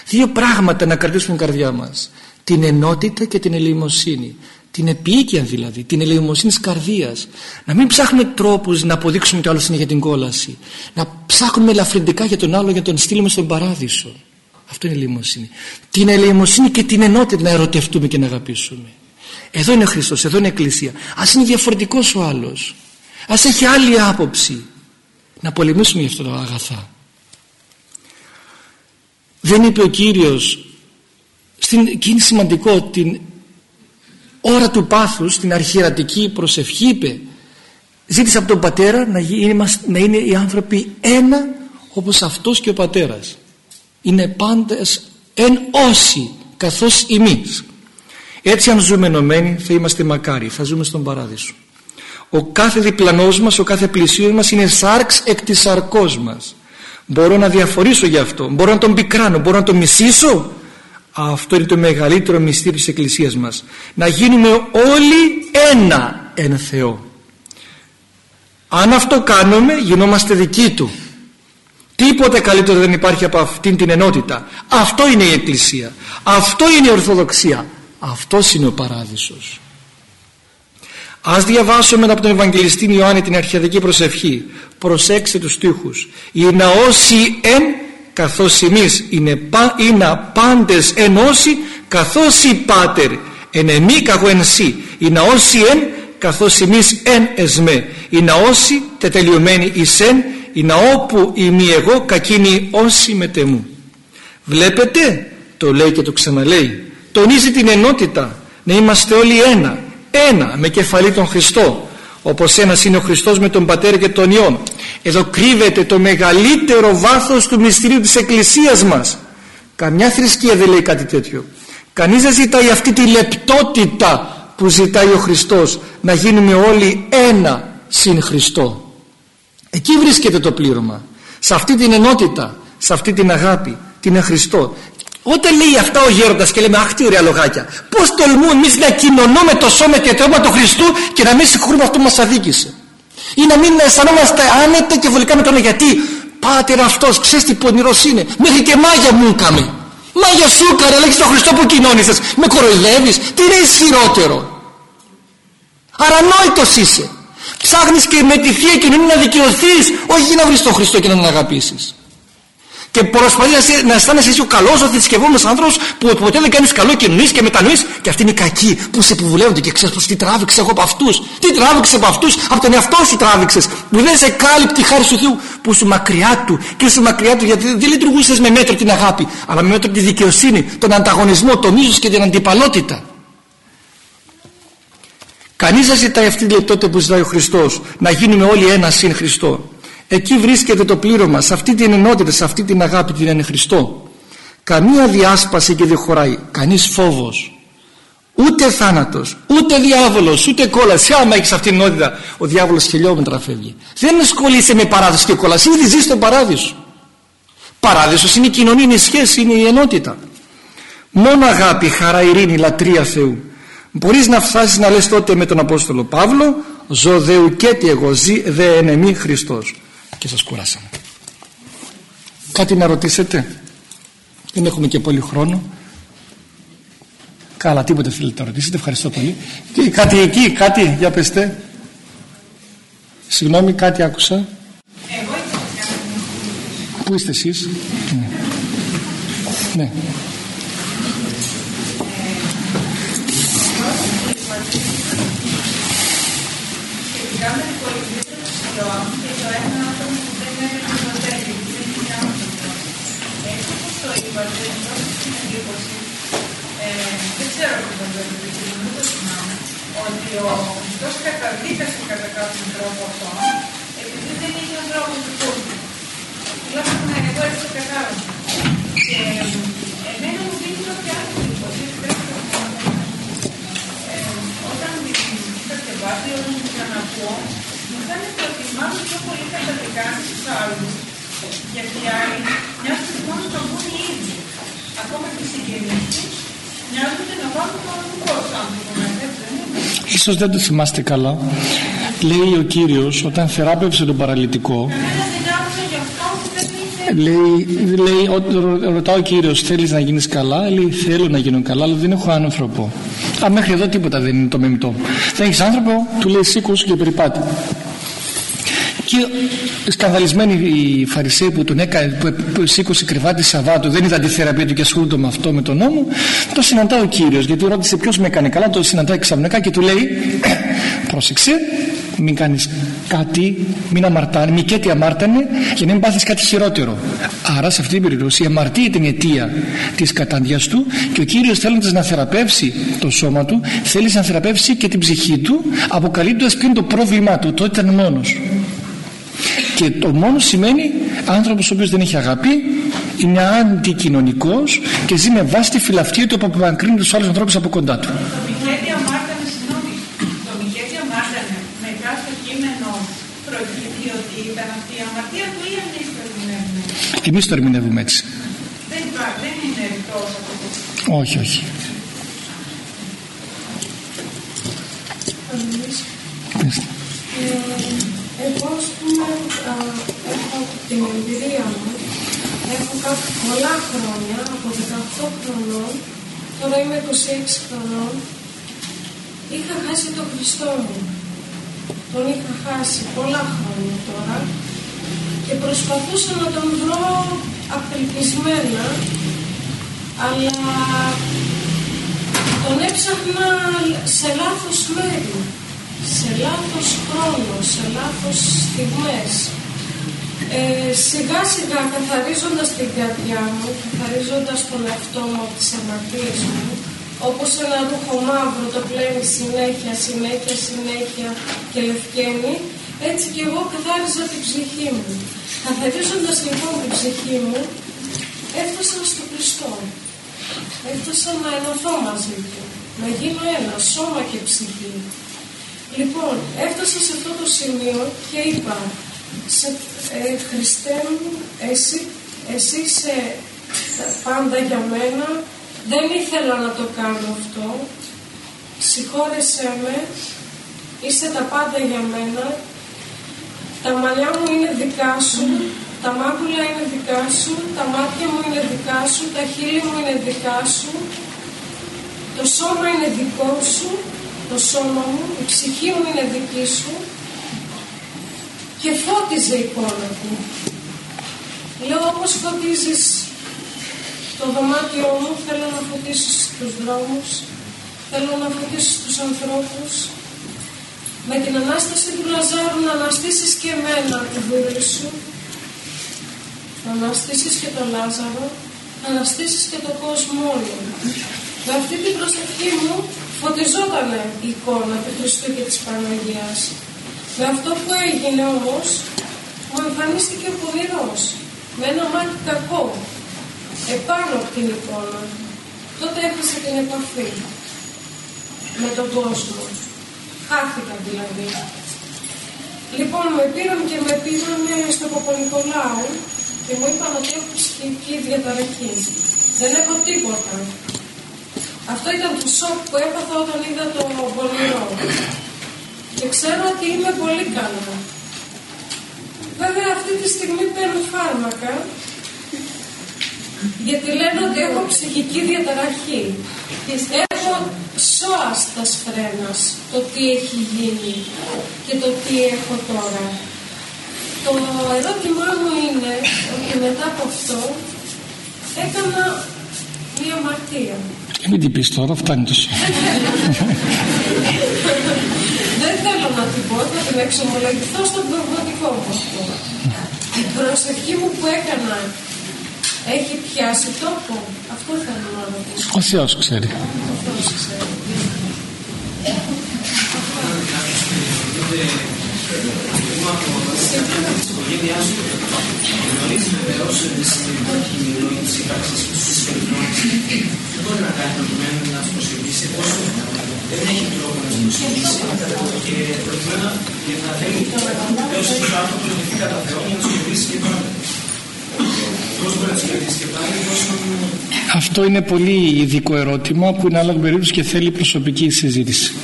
Δύο πράγματα να κρατήσουμε την καρδιά μας την ενότητα και την ελεημοσύνη την επίοικια δηλαδή, την ελεημοσύνη της καρδίας. Να μην ψάχνουμε τρόπους να αποδείξουμε ότι ο άλλος είναι για την κόλαση. Να ψάχνουμε ελαφρυντικά για τον άλλο για να τον στείλουμε στον παράδεισο. Αυτό είναι ελεημοσύνη. Την ελεημοσύνη και την ενότητα να ερωτευτούμε και να αγαπήσουμε. Εδώ είναι ο Χριστός, εδώ είναι η Εκκλησία. Ας είναι διαφορετικός ο άλλος. Ας έχει άλλη άποψη. Να πολεμήσουμε για αυτό το αγαθά. Δεν είπε ο Κύριος στην, και είναι σημαντικό την ώρα του πάθους την αρχιερατική προσευχή είπε ζήτησε από τον πατέρα να είναι, να είναι οι άνθρωποι ένα όπως αυτός και ο πατέρας. Είναι πάντες εν όσοι καθώς εμείς έτσι αν ζούμε ενωμένοι θα είμαστε μακάρι θα ζούμε στον παράδεισο. Ο κάθε διπλανός μας ο κάθε πλησίος μας είναι σάρξ εκ της σαρκός μας. Μπορώ να διαφορήσω γι' αυτό μπορώ να τον πικράνω μπορώ να τον μισήσω αυτό είναι το μεγαλύτερο μυστήριο της Εκκλησίας μας. Να γίνουμε όλοι ένα εν Θεό. Αν αυτό κάνουμε γινόμαστε δικοί Του. Τίποτε καλύτερο δεν υπάρχει από αυτήν την ενότητα. Αυτό είναι η Εκκλησία. Αυτό είναι η Ορθοδοξία. Αυτός είναι ο Παράδεισος. Ας διαβάσουμε από τον Ευαγγελιστή Ιωάννη την αρχιαδική προσευχή. Προσέξτε τους στίχους. «Η ναόση εν καθώς εμείς είναι, είναι πάντες ενώσει καθώς η πάτερ εν εμεί καγω εν σύ η ναόση εν καθώς εμείς εν εσμέ η ναόση τετελειωμένη εις εν η ναόπου ημί εγώ κακίνη όσοι μετεμού βλέπετε το λέει και το ξαναλέει τονίζει την ενότητα να είμαστε όλοι ένα ένα με κεφαλή τον Χριστό όπως ένας είναι ο Χριστός με τον Πατέρα και τον Υιόν. Εδώ κρύβεται το μεγαλύτερο βάθος του μυστηρίου της Εκκλησίας μας. Καμιά θρησκεία δεν λέει κάτι τέτοιο. Κανείς δεν ζητάει αυτή τη λεπτότητα που ζητάει ο Χριστός να γίνουμε όλοι ένα συν Χριστό. Εκεί βρίσκεται το πλήρωμα. Σε αυτή την ενότητα σε αυτή την αγάπη την Χριστό όταν λέει αυτά ο γέροντας και λέμε αχ τι ωραία λογάκια πως τολμούμε εμείς να κοινωνούμε το σώμα και το αίμα του Χριστού και να μην συγχωρούμε αυτό που μας αδίκησε. Ή να μην αισθανόμαστε άνετα και βολικά με τον γιατί πάτερ αυτός ξέρεις τι πονηρός είναι. Μέχρι και μάγια μου έκαμε μάγια σου έκανε λέγεις τον Χριστό που κοινώνησες. Με κοροϊδεύεις. Τι είναι ισχυρότερο αρανόητος είσαι. Ψάχνεις και με τη Θεία Κοινωνία να δικαιωθείς όχι να βρεις τον Χριστό και να τον αγαπήσεις και προσπαθείς να αισθάνεσαι εσύ ο καλός, ο θρησκευόμενος άνθρωπος που ποτέ δεν κάνεις καλό και νοεί και μετανοείς. Και αυτοί είναι οι κακοί που σε υποβουλεύονται και ξέρεις πω τι τράβηξε εγώ από αυτούς. Τι τράβηξε από αυτούς, από τον εαυτό σου τράβηξες. Που δεν σε κάλυπτει χάρη του Θεού που σου μακριά του και σου μακριά του γιατί δεν λειτουργούσες με μέτρο την αγάπη, αλλά με μέτρο τη δικαιοσύνη, τον ανταγωνισμό, τον ίσο και την αντιπαλότητα. Κανείς δεν ζητάει αυτή τη λεπτότητα που ζητάει ο Χριστός, να γίνουμε όλοι ένα συν Χριστό. Εκεί βρίσκεται το πλήρωμα, σε αυτή την ενότητα, σε αυτή την αγάπη την είναι Χριστό. Καμία διάσπαση και δεν χωράει, κανείς φόβος. Ούτε θάνατος, ούτε διάβολος, ούτε κόλαση. Άμα έχεις αυτή την ενότητα, ο διάβολος χιλιόμετρα φεύγει. Δεν ασχολείσαι με παράδοση και κόλαση, ήδη ζεις στον παράδεισο. Παράδεισος είναι η κοινωνία, είναι η σχέση, είναι η ενότητα. Μόνο αγάπη, χαρά, ειρήνη, λατρεία Θεού. Μπορείς να φτάσεις να λες τότε με τον Απόστολο Παύλο «Ζω δεουκέτη εγώ ζει δε ενεμή Χριστός» και σας κουράσαμε. Κάτι να ρωτήσετε; Δεν έχουμε και πολύ χρόνο. Καλά, τίποτε θέλετε να ρωτήσετε. Ευχαριστώ πολύ. Τι, κάτι εκεί, κάτι, για πεστε. Συγγνώμη, κάτι άκουσα. Πού είστε εσείς; Ναι. ναι. Δεν ξέρω αν το δεν το θυμάμαι, ότι ο Χριστός καταδίκασε κατά κάποιον τρόπο αυτό, επειδή δεν είχε τρόπο του κόσμου. Τουλάχιστον εγώ έτσι το κατάλαβα. Και εμένα μου δείχνει ότι άλλη υποσχέση πρέπει να Όταν τα διαβάζει, όταν μου ξαναπώ, μου φαίνεται ότι μάλλον πιο πολύ καταδικάζει τους άλλους, γιατί οι άλλοι μοιάζουν μόνος να μπουν οι ίδιοι. Ακόμα και οι συγγενείς Ίσως δεν το θυμάστε καλά. Λέει ο Κύριος όταν θεράπευσε τον παραλυτικό Λέει, λέει, ρωτάω ο Κύριος θέλεις να γίνεις καλά; Λέει θέλω να γίνω καλά αλλά δεν έχω άνθρωπο Α, μέχρι εδώ τίποτα δεν είναι το μεμιτό δεν έχεις άνθρωπο; Του λέει σήκω σου και περιπάτη και σκανδαλισμένοι οι Φαρισαίοι που τον έκανε, που σήκωσε κρεβάτι Σαββάτου, δεν είδαν τη θεραπεία του και ασχολούνται με αυτό με τον νόμο, το συναντά ο κύριος. Γιατί ρώτησε ποιος με έκανε καλά, το συναντάει ξαφνικά και του λέει: *clears throat* Πρόσεξε, μην κάνεις κάτι, μην αμαρτάνει, μη και τι αμάρτανε για να μην πάθεις κάτι χειρότερο. Άρα σε αυτή την περίπτωση η αμαρτία ήταν η αιτία της κατάντιας του και ο κύριος θέλοντας να θεραπεύσει το σώμα του, θέλεις να θεραπεύσει και την ψυχή του, αποκαλύπτοντας ποιο είναι το πρόβλημά του, τότε ήταν μόνος και το μόνο σημαίνει άνθρωπος ο οποίος δεν έχει αγάπη είναι αντικοινωνικός και ζει με βάση τη φιλαυτία του που απομακρύνει τους άλλους ανθρώπους από κοντά του. Το Μιχέλη αμάρτανε, συγγνώμη, το Μιχέλη αμάρτανε μετά στο κείμενο προκύπτει ότι ήταν αυτή η αμαρτία του ή εμείς το ερμηνεύουμε; Εμείς το ερμηνεύουμε έτσι. Δεν, δεν είναι εκτός από το... Όχι, όχι. Ε, εγώ, ας πούμε, έχω την εμπειρία μου. Έχω κάποια πολλά χρόνια, από 18 χρονών, τώρα είμαι 26 χρονών, είχα χάσει τον Χριστό μου. Τον είχα χάσει πολλά χρόνια τώρα και προσπαθούσα να τον βρω απελπισμένα, αλλά τον έψαχνα σε λάθος μέρη σε λάθος χρόνο, σε λάθος στιγμές. Ε, σιγά σιγά καθαρίζοντας την καρδιά μου, καθαρίζοντας τον εαυτό μου από τις αμαρτίες μου, όπως ένα ρούχο μαύρο το πλένει συνέχεια, συνέχεια, συνέχεια και λευκαίνει, έτσι και εγώ καθάριζα την ψυχή μου. Καθαρίζοντας λοιπόν την ψυχή μου, έφτασα στο Χριστό. Έφτασα να ενωθώ μαζί του, να γίνω ένα, σώμα και ψυχή. Λοιπόν, έφτασα σε αυτό το σημείο και είπα, σε, ε, Χριστέ μου, εσύ, εσύ είσαι πάντα για μένα, δεν ήθελα να το κάνω αυτό, συγχώρεσέ με, είσαι τα πάντα για μένα, τα μαλλιά μου είναι δικά σου, τα μάγουλα είναι δικά σου, τα μάτια μου είναι δικά σου, τα χείλη μου είναι δικά σου, το σώμα είναι δικό σου το σώμα μου, η ψυχή μου είναι δική σου και φώτιζε η εικόνα του. Λέω όπως φωτίζεις το δωμάτιό μου, θέλω να φωτίσεις τους δρόμους, θέλω να φωτίσεις τους ανθρώπους. Με την Ανάσταση του Λαζάρου να αναστήσεις και εμένα τη δούλη σου, να αναστήσεις και τον Λάζαρο, να αναστήσεις και τον κόσμο όλο. Με αυτή την προσευχή μου φωτιζόταν η εικόνα του Χριστού και της Παναγίας. Με αυτό που έγινε όμως, μου εμφανίστηκε ο πονηρός, με ένα μάτι κακό, επάνω από την εικόνα. Τότε έχασα την επαφή με τον κόσμο. Χάθηκα δηλαδή. Λοιπόν, με πήραν και με πήραν στο Παπα-Νικολάου και μου είπαν ότι έχω ψυχική διαταραχή. Δεν έχω τίποτα. Αυτό ήταν το σοκ που έπαθα όταν είδα το πονηρό. Και ξέρω ότι είμαι πολύ καλά. Βέβαια αυτή τη στιγμή παίρνω φάρμακα γιατί λένε ότι έχω ψυχική διαταραχή. Έχω σώας τα φρένας το τι έχει γίνει και το τι έχω τώρα. Το ερώτημά μου είναι ότι μετά από αυτό έκανα μία αμαρτία. Ε, μην την πεις τώρα, φτάνει τόσο. Δεν θέλω να την πω, θα την εξομολογηθώ στον πραγματικό μου αυτό. Η προσευχή μου που έκανα έχει πιάσει τόπο. Αυτό θέλω να ρωτήσω. Ο Θεός ξέρει. Ο Θεός ξέρει. Στην οικογένειά σου γνωρίζει βεβαίω στην ροή τη ύπαρξη τη περιφρόνηση. Δεν μπορεί να κάνει προκειμένου να σου προσεγγίσει εφόσον δεν έχει τρόπο να σου προσεγγίσει και προκειμένου να θέλει έω του άνθρωπο να δεχτεί κατά Θεό για να σου κερδίσει και πάντα. Αυτό είναι πολύ ειδικό ερώτημα που είναι άλλο περίπτωση και θέλει προσωπική συζήτηση.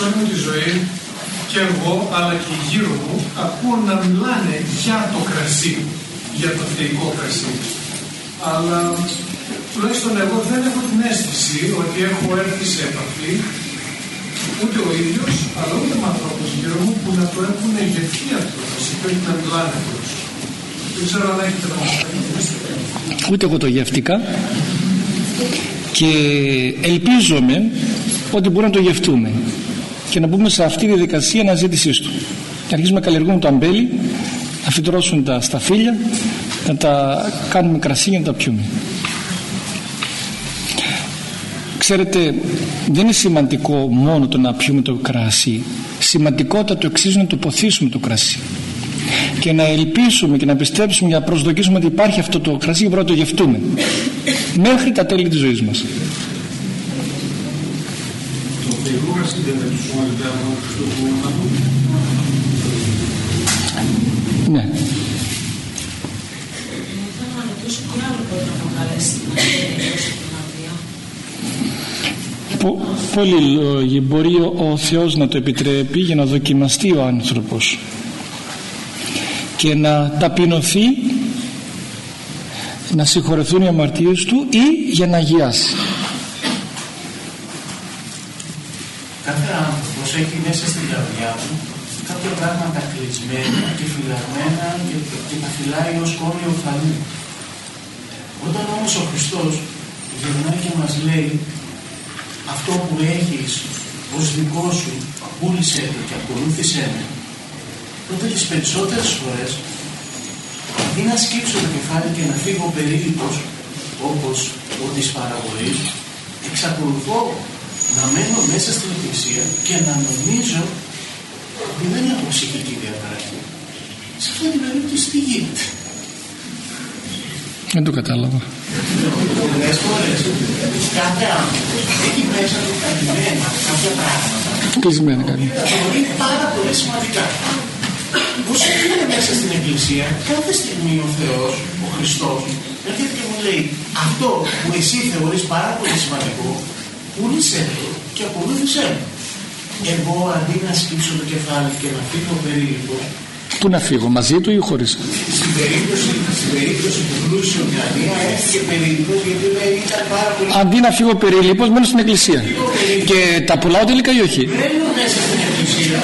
Σε όλη μου τη ζωή και εγώ αλλά και γύρω μου ακούω να μιλάνε για το κρασί, για το θεϊκό κρασί. Αλλά τουλάχιστον εγώ δεν έχω την αίσθηση ότι έχω έρθει σε επαφή ούτε ο ίδιος αλλά ούτε με ανθρώπους γύρω μου που να το έχουν γευτεί αυτό το κρασί και όχι να μιλάνε αυτός. Δεν ξέρω αν έχετε να Ούτε εγώ το γεύτηκα και ελπίζομαι ότι μπορούμε να το γευτούμε και να μπούμε σε αυτή τη διαδικασία αναζήτησής του. Και αρχίσουμε να καλλιεργούμε το αμπέλι, να φυτρώσουν τα σταφύλια, να τα κάνουμε κρασί για να τα πιούμε. Ξέρετε, δεν είναι σημαντικό μόνο το να πιούμε το κρασί. Σημαντικότατο εξής να το ποθήσουμε το κρασί. Και να ελπίσουμε και να πιστέψουμε και να προσδοκίσουμε ότι υπάρχει αυτό το κρασί και πρέπει να το γευτούμε. Μέχρι τα τέλη της ζωής μας. Ναι. Πο, πολλοί λόγοι. Μπορεί ο, ο Θεός να το επιτρέπει για να δοκιμαστεί ο άνθρωπος και να ταπεινωθεί να συγχωρεθούν οι αμαρτίες του ή για να αγιάσει έχει μέσα στην καρδιά του κάποια πράγματα κλεισμένα και φυλαγμένα και, και τα φυλάει ως κόμμα οφθαλμού. Όταν όμως ο Χριστός γυρνάει και μας λέει αυτό που έχεις ως δικό σου πούλησε το και ακολούθησέ με τότε τις περισσότερες φορές αντί να σκύψω το κεφάλι και να φύγω περίληπος όπως ο της παραγωγής εξακολουθώ να μένω μέσα στην εκκλησία και να νομίζω ότι δεν έχω ψυχική διαταραχή. Σε αυτή την περίπτωση τι γίνεται; Δεν το κατάλαβα. Πολλές φορές κάθε άνθρωπο έχει μέσα του καλυμμένα κάποια πράγματα. Κλεισμένα κάτι. Θεωρεί πάρα πολύ σημαντικά. Όσο είναι μέσα στην Εκκλησία, κάθε στιγμή ο Θεός, ο Χριστός, έρχεται και μου λέει αυτό που εσύ θεωρείς πάρα πολύ σημαντικό, πούλησε το και ακολούθησε Εγώ αντί να σκύψω το κεφάλι και να φύγω περίπου. Πού να φύγω, μαζί του ή χωρίς. Στην περίπτωση, στην περίπτωση του πλούσιου Μιανία έφυγε περίπου γιατί ήταν πάρα πολύ. Αντί να φύγω περίληπο, μένω στην εκκλησία. Και τα πουλάω τελικά ή όχι; Μένω μέσα στην εκκλησία.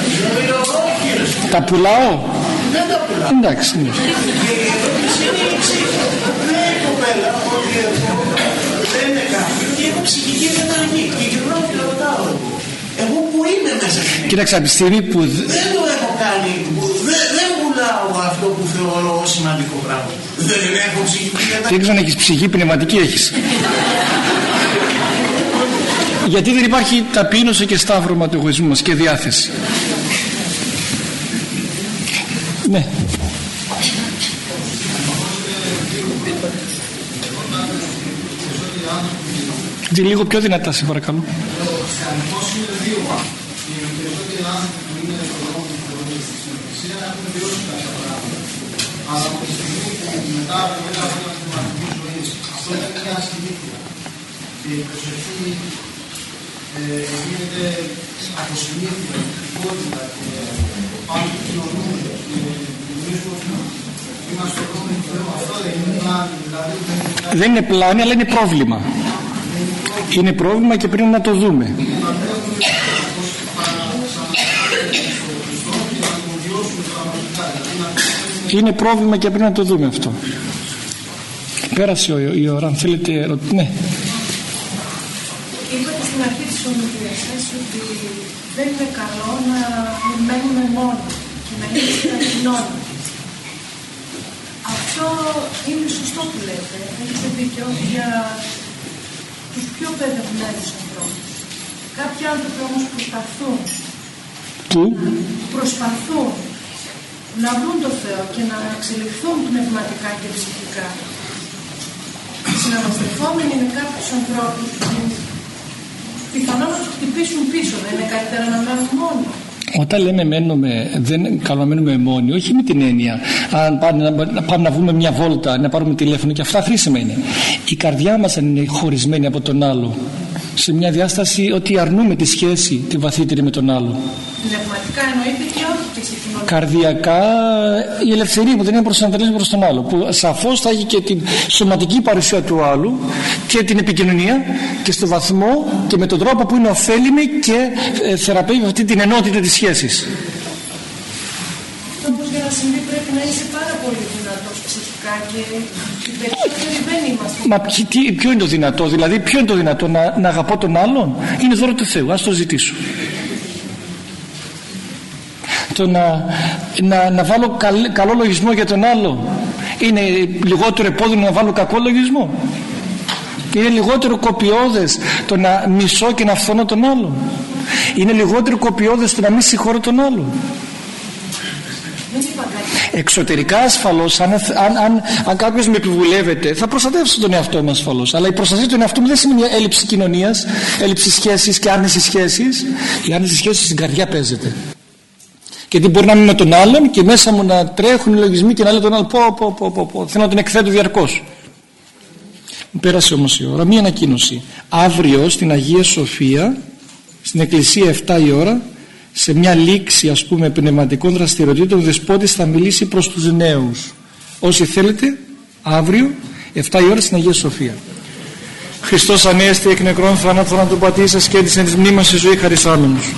όχι, Τα πουλάω; Δεν τα πουλάω. Εντάξει. Ναι. Και η ερώτηση είναι η εξή. Λέει η κοπέλα ότι εγώ δεν είναι κάποιο και έχω ψυχική διαταραχή. Και γυρνάω και ρωτάω εγώ. Εγώ που είμαι μέσα στην Κοίταξε από τη στιγμή που. Δεν το έχω κάνει. Δεν, δεν πουλάω αυτό που θεωρώ σημαντικό πράγμα. Δεν έχω ψυχική διαταραχή. Δεν ξέρω αν έχεις ψυχή, πνευματική έχεις. Γιατί δεν υπάρχει ταπείνωση και σταύρωμα του εγωισμού μας και διάθεση. Ναι. Τι λίγο πιο δυνατά, σε παρακαλώ. Αλλά από τη στιγμή που μετά από ένα χρόνια του μαθητή ζωή, αυτό δεν είναι μια συνήθεια. Και η προσευχή ε, γίνεται από συνήθεια, από και πάνω που κοινωνούν και δημιουργούν Δεν είναι πλάνη αλλά είναι πρόβλημα. Είναι πρόβλημα και πρέπει να το δούμε. Είναι πρόβλημα και πρέπει να το δούμε αυτό. Πέρασε η ώρα, αν θέλετε, ναι. Είπατε στην αρχή της ομιλίας σας ότι δεν είναι καλό να μένουμε μόνοι και να είμαστε κοινότητα. Αυτό είναι σωστό που λέτε. Έχετε δίκιο για τους πιο παιδευμένους ανθρώπους. Κάποιοι άνθρωποι όμως προσπαθούν Του. προσπαθούν να βρουν το Θεό και να εξελιχθούν πνευματικά και ψυχικά. Συναναστρεφόμενοι με κάποιους ανθρώπους που πιθανόν να τους χτυπήσουν πίσω, δεν είναι καλύτερα να μένουν μόνοι. Όταν λέμε μένουμε, δεν καλό να μένουμε μόνοι, όχι με την έννοια αν πάμε να, πάμε να βγούμε μια βόλτα, να πάρουμε τηλέφωνο και αυτά χρήσιμα είναι. Η καρδιά μας αν είναι χωρισμένη από τον άλλο, σε μια διάσταση ότι αρνούμε τη σχέση, τη βαθύτερη με τον άλλο. Πνευματικά εννοείται και όχι και σε κοινωνία. Καρδιακά η ελευθερία που δεν είναι προσανατολισμένη προς τον άλλο, που σαφώς θα έχει και την σωματική παρουσία του άλλου και την επικοινωνία και στο βαθμό και με τον τρόπο που είναι ωφέλιμη και ε, θεραπεύει αυτή την ενότητα της σχέσης. Αυτό όμως για να συμβεί πρέπει να είσαι πάρα πολύ δυνατός ψυχικά και οι περισσότεροι δεν είμαστε. Μα ποιο, τι- ποιο είναι το δυνατό, δηλαδή ποιο είναι το δυνατό να, να αγαπώ τον άλλον, είναι δώρο του Θεού, ας το ζητήσω. Το να, να, να βάλω καλ- καλό λογισμό για τον άλλο, είναι λιγότερο επώδυνο να βάλω κακό λογισμό. Είναι λιγότερο κοπιώδες το να μισώ και να φθονώ τον άλλον. Είναι λιγότερο κοπιώδες το να μην συγχωρώ τον άλλον. Δεν είπα κάτι. Εξωτερικά ασφαλώς αν, αν, αν, αν κάποιος με επιβουλεύεται θα προστατεύσω τον εαυτό μου ασφαλώς αλλά η προστασία του εαυτού μου δεν σημαίνει έλλειψη κοινωνίας έλλειψη σχέσης και άρνηση σχέσης η άρνηση σχέσης στην καρδιά παίζεται γιατί μπορεί να είμαι με τον άλλον και μέσα μου να τρέχουν οι λογισμοί και να λέω τον άλλον πω πω πω πω, πω. θέλω να τον εκθέτω διαρκώς μου πέρασε όμως η ώρα μία ανακοίνωση αύριο στην Αγία Σοφία στην Εκκλησία 7 η ώρα σε μια λήξη ας πούμε πνευματικών δραστηριοτήτων ο Δεσπότης θα μιλήσει προς τους νέους. Όσοι θέλετε αύριο 7 η ώρα στην Αγία Σοφία. Χριστός Ανέστη εκ νεκρών θανάτων του πατήσας και της εν της μνήμας στη ζωή χαρισάμενος